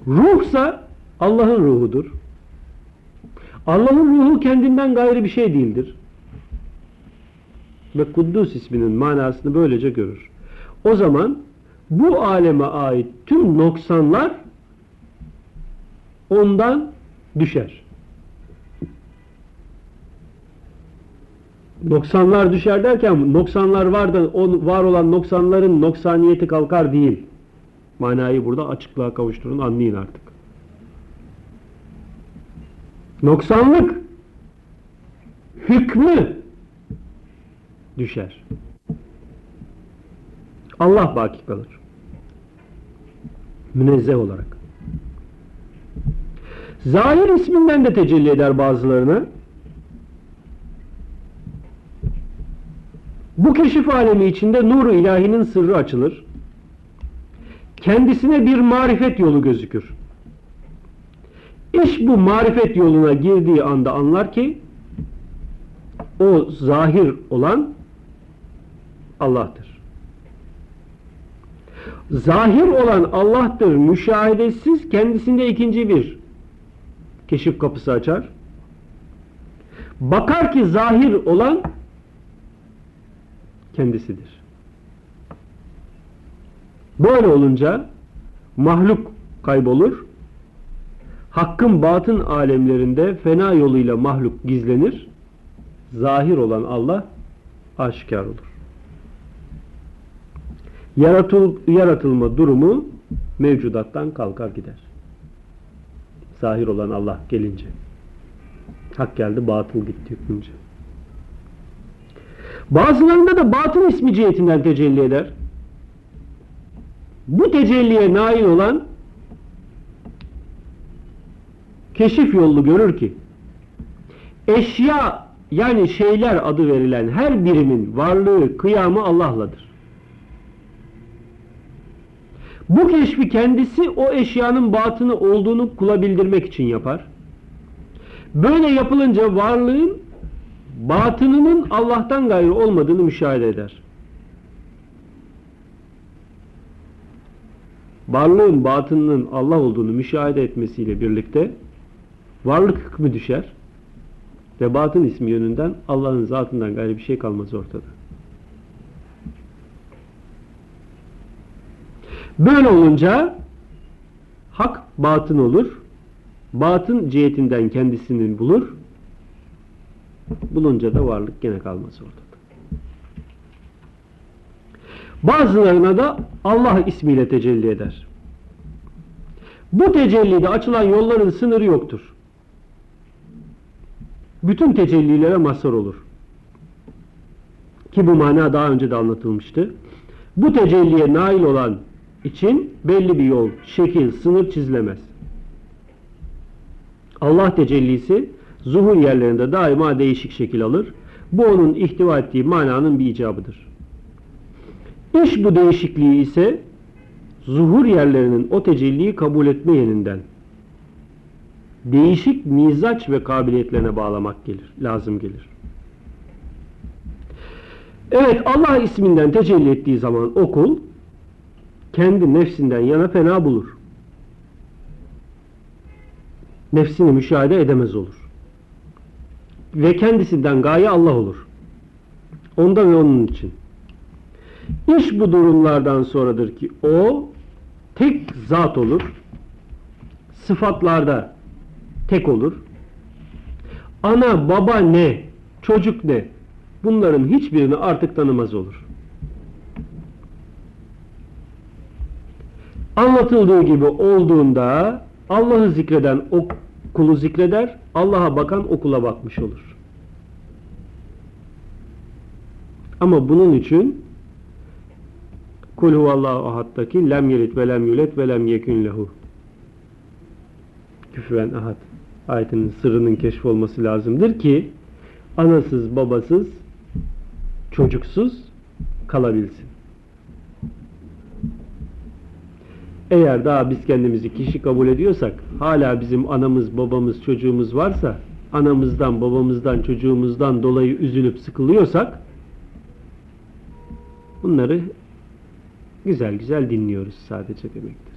Ruhsa Allah'ın ruhudur. Allah'ın ruhu kendinden gayrı bir şey değildir. Ve Kuddus isminin manasını böylece görür. O zaman bu aleme ait tüm noksanlar ondan düşer. Noksanlar düşer derken noksanlar var da on, var olan noksanların noksaniyeti kalkar değil. Manayı burada açıklığa kavuşturun anlayın artık. Noksanlık hükmü düşer. Allah baki kalır. Münezzeh olarak. Zahir isminden de tecelli eder bazılarına. Bu keşif alemi içinde nuru ilahinin sırrı açılır. Kendisine bir marifet yolu gözükür. İş bu marifet yoluna girdiği anda anlar ki o zahir olan Allah'tır. Zahir olan Allah'tır. Müşahedesiz kendisinde ikinci bir keşif kapısı açar. Bakar ki zahir olan kendisidir. Böyle olunca mahluk kaybolur. Hakkın batın alemlerinde fena yoluyla mahluk gizlenir. Zahir olan Allah aşikar olur. Yaratıl, yaratılma durumu mevcudattan kalkar gider. Zahir olan Allah gelince. Hak geldi, batıl gitti hükmünce. Bazılarında da batıl ismi cihetinden tecelli eder. Bu tecelliye nail olan keşif yolunu görür ki eşya yani şeyler adı verilen her birimin varlığı, kıyamı Allah'ladır. Bu keşfi kendisi o eşyanın batını olduğunu kula bildirmek için yapar. Böyle yapılınca varlığın batınının Allah'tan gayrı olmadığını müşahede eder. Varlığın batınının Allah olduğunu müşahede etmesiyle birlikte varlık hükmü düşer ve batın ismi yönünden Allah'ın zatından gayrı bir şey kalmaz ortada. Böyle olunca hak batın olur. Batın cihetinden kendisini bulur. Bulunca da varlık gene kalmaz ortada. Bazılarına da Allah ismiyle tecelli eder. Bu tecellide açılan yolların sınırı yoktur. Bütün tecellilere mazhar olur. Ki bu mana daha önce de anlatılmıştı. Bu tecelliye nail olan için belli bir yol, şekil, sınır çizilemez. Allah tecellisi zuhur yerlerinde daima değişik şekil alır. Bu onun ihtiva ettiği mananın bir icabıdır. İş bu değişikliği ise zuhur yerlerinin o tecelliyi kabul etme yönünden değişik mizaç ve kabiliyetlerine bağlamak gelir, lazım gelir. Evet Allah isminden tecelli ettiği zaman okul kendi nefsinden yana fena bulur. Nefsini müşahede edemez olur. Ve kendisinden gaye Allah olur. Onda ve onun için. İş bu durumlardan sonradır ki o tek zat olur. Sıfatlarda tek olur. Ana, baba ne? Çocuk ne? Bunların hiçbirini artık tanımaz olur. Anlatıldığı gibi olduğunda Allah'ı zikreden o kulu zikreder, Allah'a bakan o kula bakmış olur. Ama bunun için Kul huvallahu ahad'taki lem yelit ve lem yulet ve lem yekün lehu küfüven ahad ayetinin sırrının keşf olması lazımdır ki anasız babasız çocuksuz kalabilsin. Eğer daha biz kendimizi kişi kabul ediyorsak hala bizim anamız babamız çocuğumuz varsa anamızdan babamızdan çocuğumuzdan dolayı üzülüp sıkılıyorsak bunları güzel güzel dinliyoruz sadece demektir.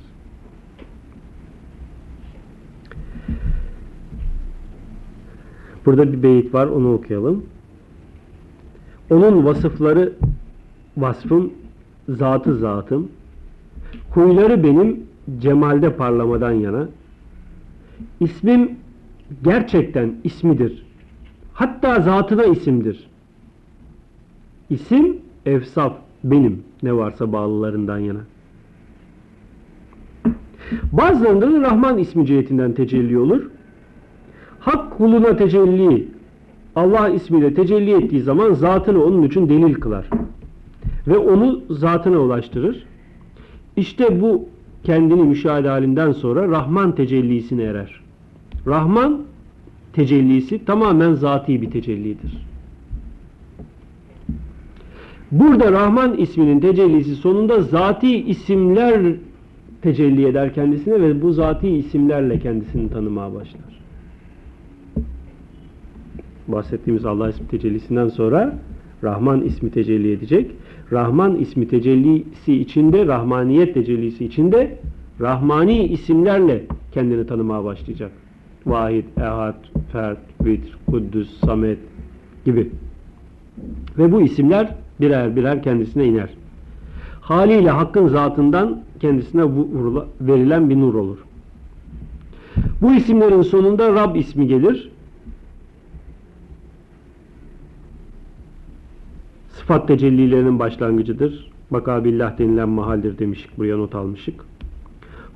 Burada bir beyit var onu okuyalım. Onun vasıfları vasfım, zatı zatım, huyları benim cemalde parlamadan yana, ismim gerçekten ismidir. Hatta zatına isimdir. İsim, efsaf, benim ne varsa bağlılarından yana. Bazılarında da Rahman ismi cihetinden tecelli olur. Hak kuluna tecelli, Allah ismiyle tecelli ettiği zaman zatını onun için delil kılar. Ve onu zatına ulaştırır. İşte bu kendini müşahede halinden sonra Rahman tecellisine erer. Rahman tecellisi tamamen zati bir tecellidir. Burada Rahman isminin tecellisi sonunda zati isimler tecelli eder kendisine ve bu zati isimlerle kendisini tanımaya başlar. Bahsettiğimiz Allah ismi tecellisinden sonra Rahman ismi tecelli edecek. Rahman ismi tecellisi içinde, Rahmaniyet tecellisi içinde Rahmani isimlerle kendini tanımaya başlayacak. Vahid, Ehad, Fert, Vitr, Kuddüs, Samet gibi. Ve bu isimler birer birer kendisine iner. Haliyle Hakk'ın zatından kendisine verilen bir nur olur. Bu isimlerin sonunda Rab ismi gelir. Sıfat tecellilerinin başlangıcıdır. Bakabillah denilen mahaldir demişik. Buraya not almışık.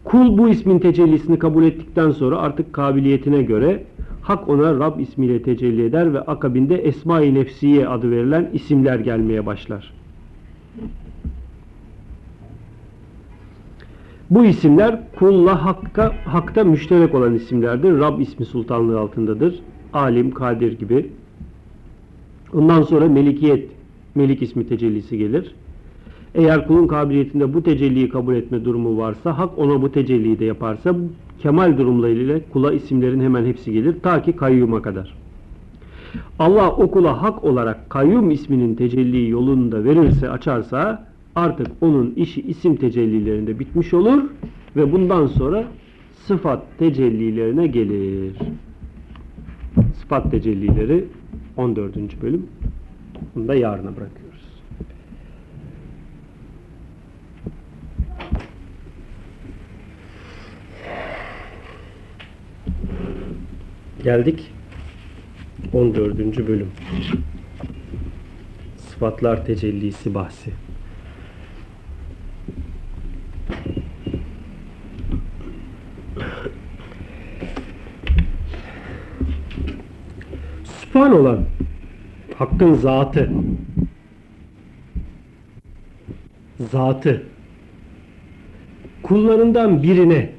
Kul bu ismin tecellisini kabul ettikten sonra artık kabiliyetine göre Hak ona Rab ismiyle tecelli eder ve akabinde Esma-i Nefsiye adı verilen isimler gelmeye başlar. Bu isimler kulla hakka, hakta müşterek olan isimlerdir. Rab ismi sultanlığı altındadır. Alim, kadir gibi. Ondan sonra melikiyet, melik ismi tecellisi gelir. Eğer kulun kabiliyetinde bu tecelliyi kabul etme durumu varsa, hak ona bu tecelliyi de yaparsa, kemal durumlarıyla kula isimlerin hemen hepsi gelir. Ta ki kayyuma kadar. Allah o kula hak olarak kayyum isminin tecelli yolunu da verirse, açarsa, artık onun işi isim tecellilerinde bitmiş olur ve bundan sonra sıfat tecellilerine gelir. Sıfat tecellileri 14. bölüm. Bunu da yarına bırakıyoruz. Geldik 14. bölüm. Sıfatlar tecellisi bahsi. Sübhan olan Hakk'ın zatı zatı kullarından birine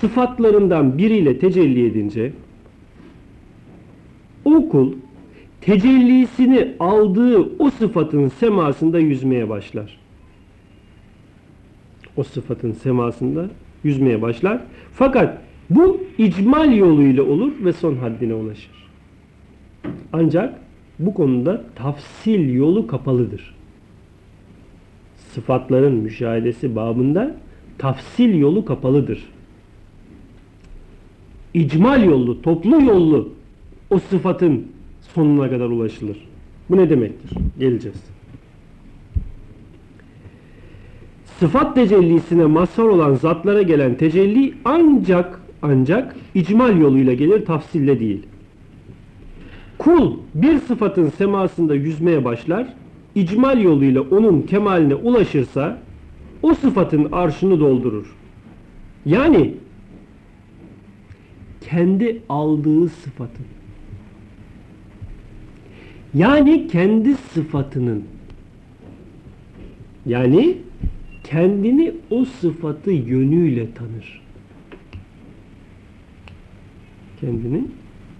sıfatlarından biriyle tecelli edince o kul tecellisini aldığı o sıfatın semasında yüzmeye başlar. O sıfatın semasında yüzmeye başlar. Fakat bu icmal yoluyla olur ve son haddine ulaşır. Ancak bu konuda tafsil yolu kapalıdır. Sıfatların müşahedesi babında tafsil yolu kapalıdır. İcmal yollu, toplu yollu o sıfatın sonuna kadar ulaşılır. Bu ne demektir? Geleceğiz. Sıfat tecellisine mazhar olan zatlara gelen tecelli ancak ancak icmal yoluyla gelir, tafsille değil. Kul bir sıfatın semasında yüzmeye başlar, icmal yoluyla onun kemaline ulaşırsa o sıfatın arşını doldurur. Yani kendi aldığı sıfatın yani kendi sıfatının yani kendini o sıfatı yönüyle tanır. Kendini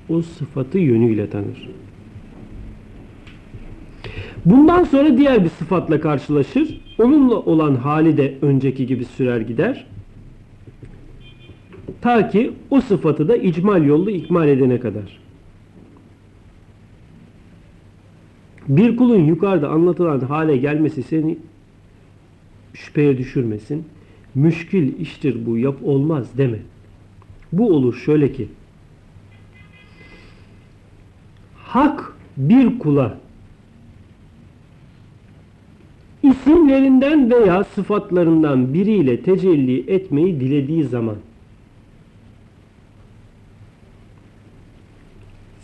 o sıfatı yönüyle tanır. Bundan sonra diğer bir sıfatla karşılaşır. Onunla olan hali de önceki gibi sürer gider. Ta ki o sıfatı da icmal yollu ikmal edene kadar. Bir kulun yukarıda anlatılan hale gelmesi seni şüpheye düşürmesin. Müşkil iştir bu, yap olmaz deme. Bu olur şöyle ki, hak bir kula isimlerinden veya sıfatlarından biriyle tecelli etmeyi dilediği zaman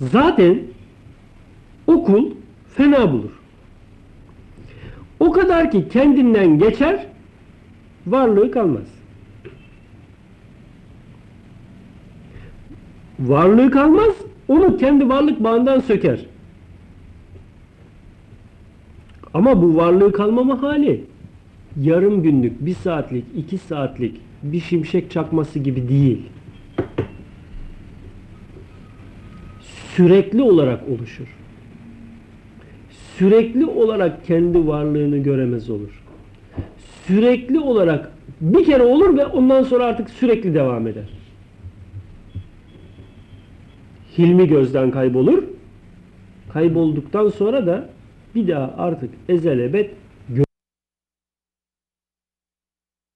zaten o kul fena bulur. O kadar ki kendinden geçer, varlığı kalmaz. Varlığı kalmaz, onu kendi varlık bağından söker. Ama bu varlığı kalmama hali yarım günlük, bir saatlik, iki saatlik bir şimşek çakması gibi değil. Sürekli olarak oluşur. sürekli olarak kendi varlığını göremez olur. Sürekli olarak bir kere olur ve ondan sonra artık sürekli devam eder. Hilmi gözden kaybolur. Kaybolduktan sonra da bir daha artık ezel ebed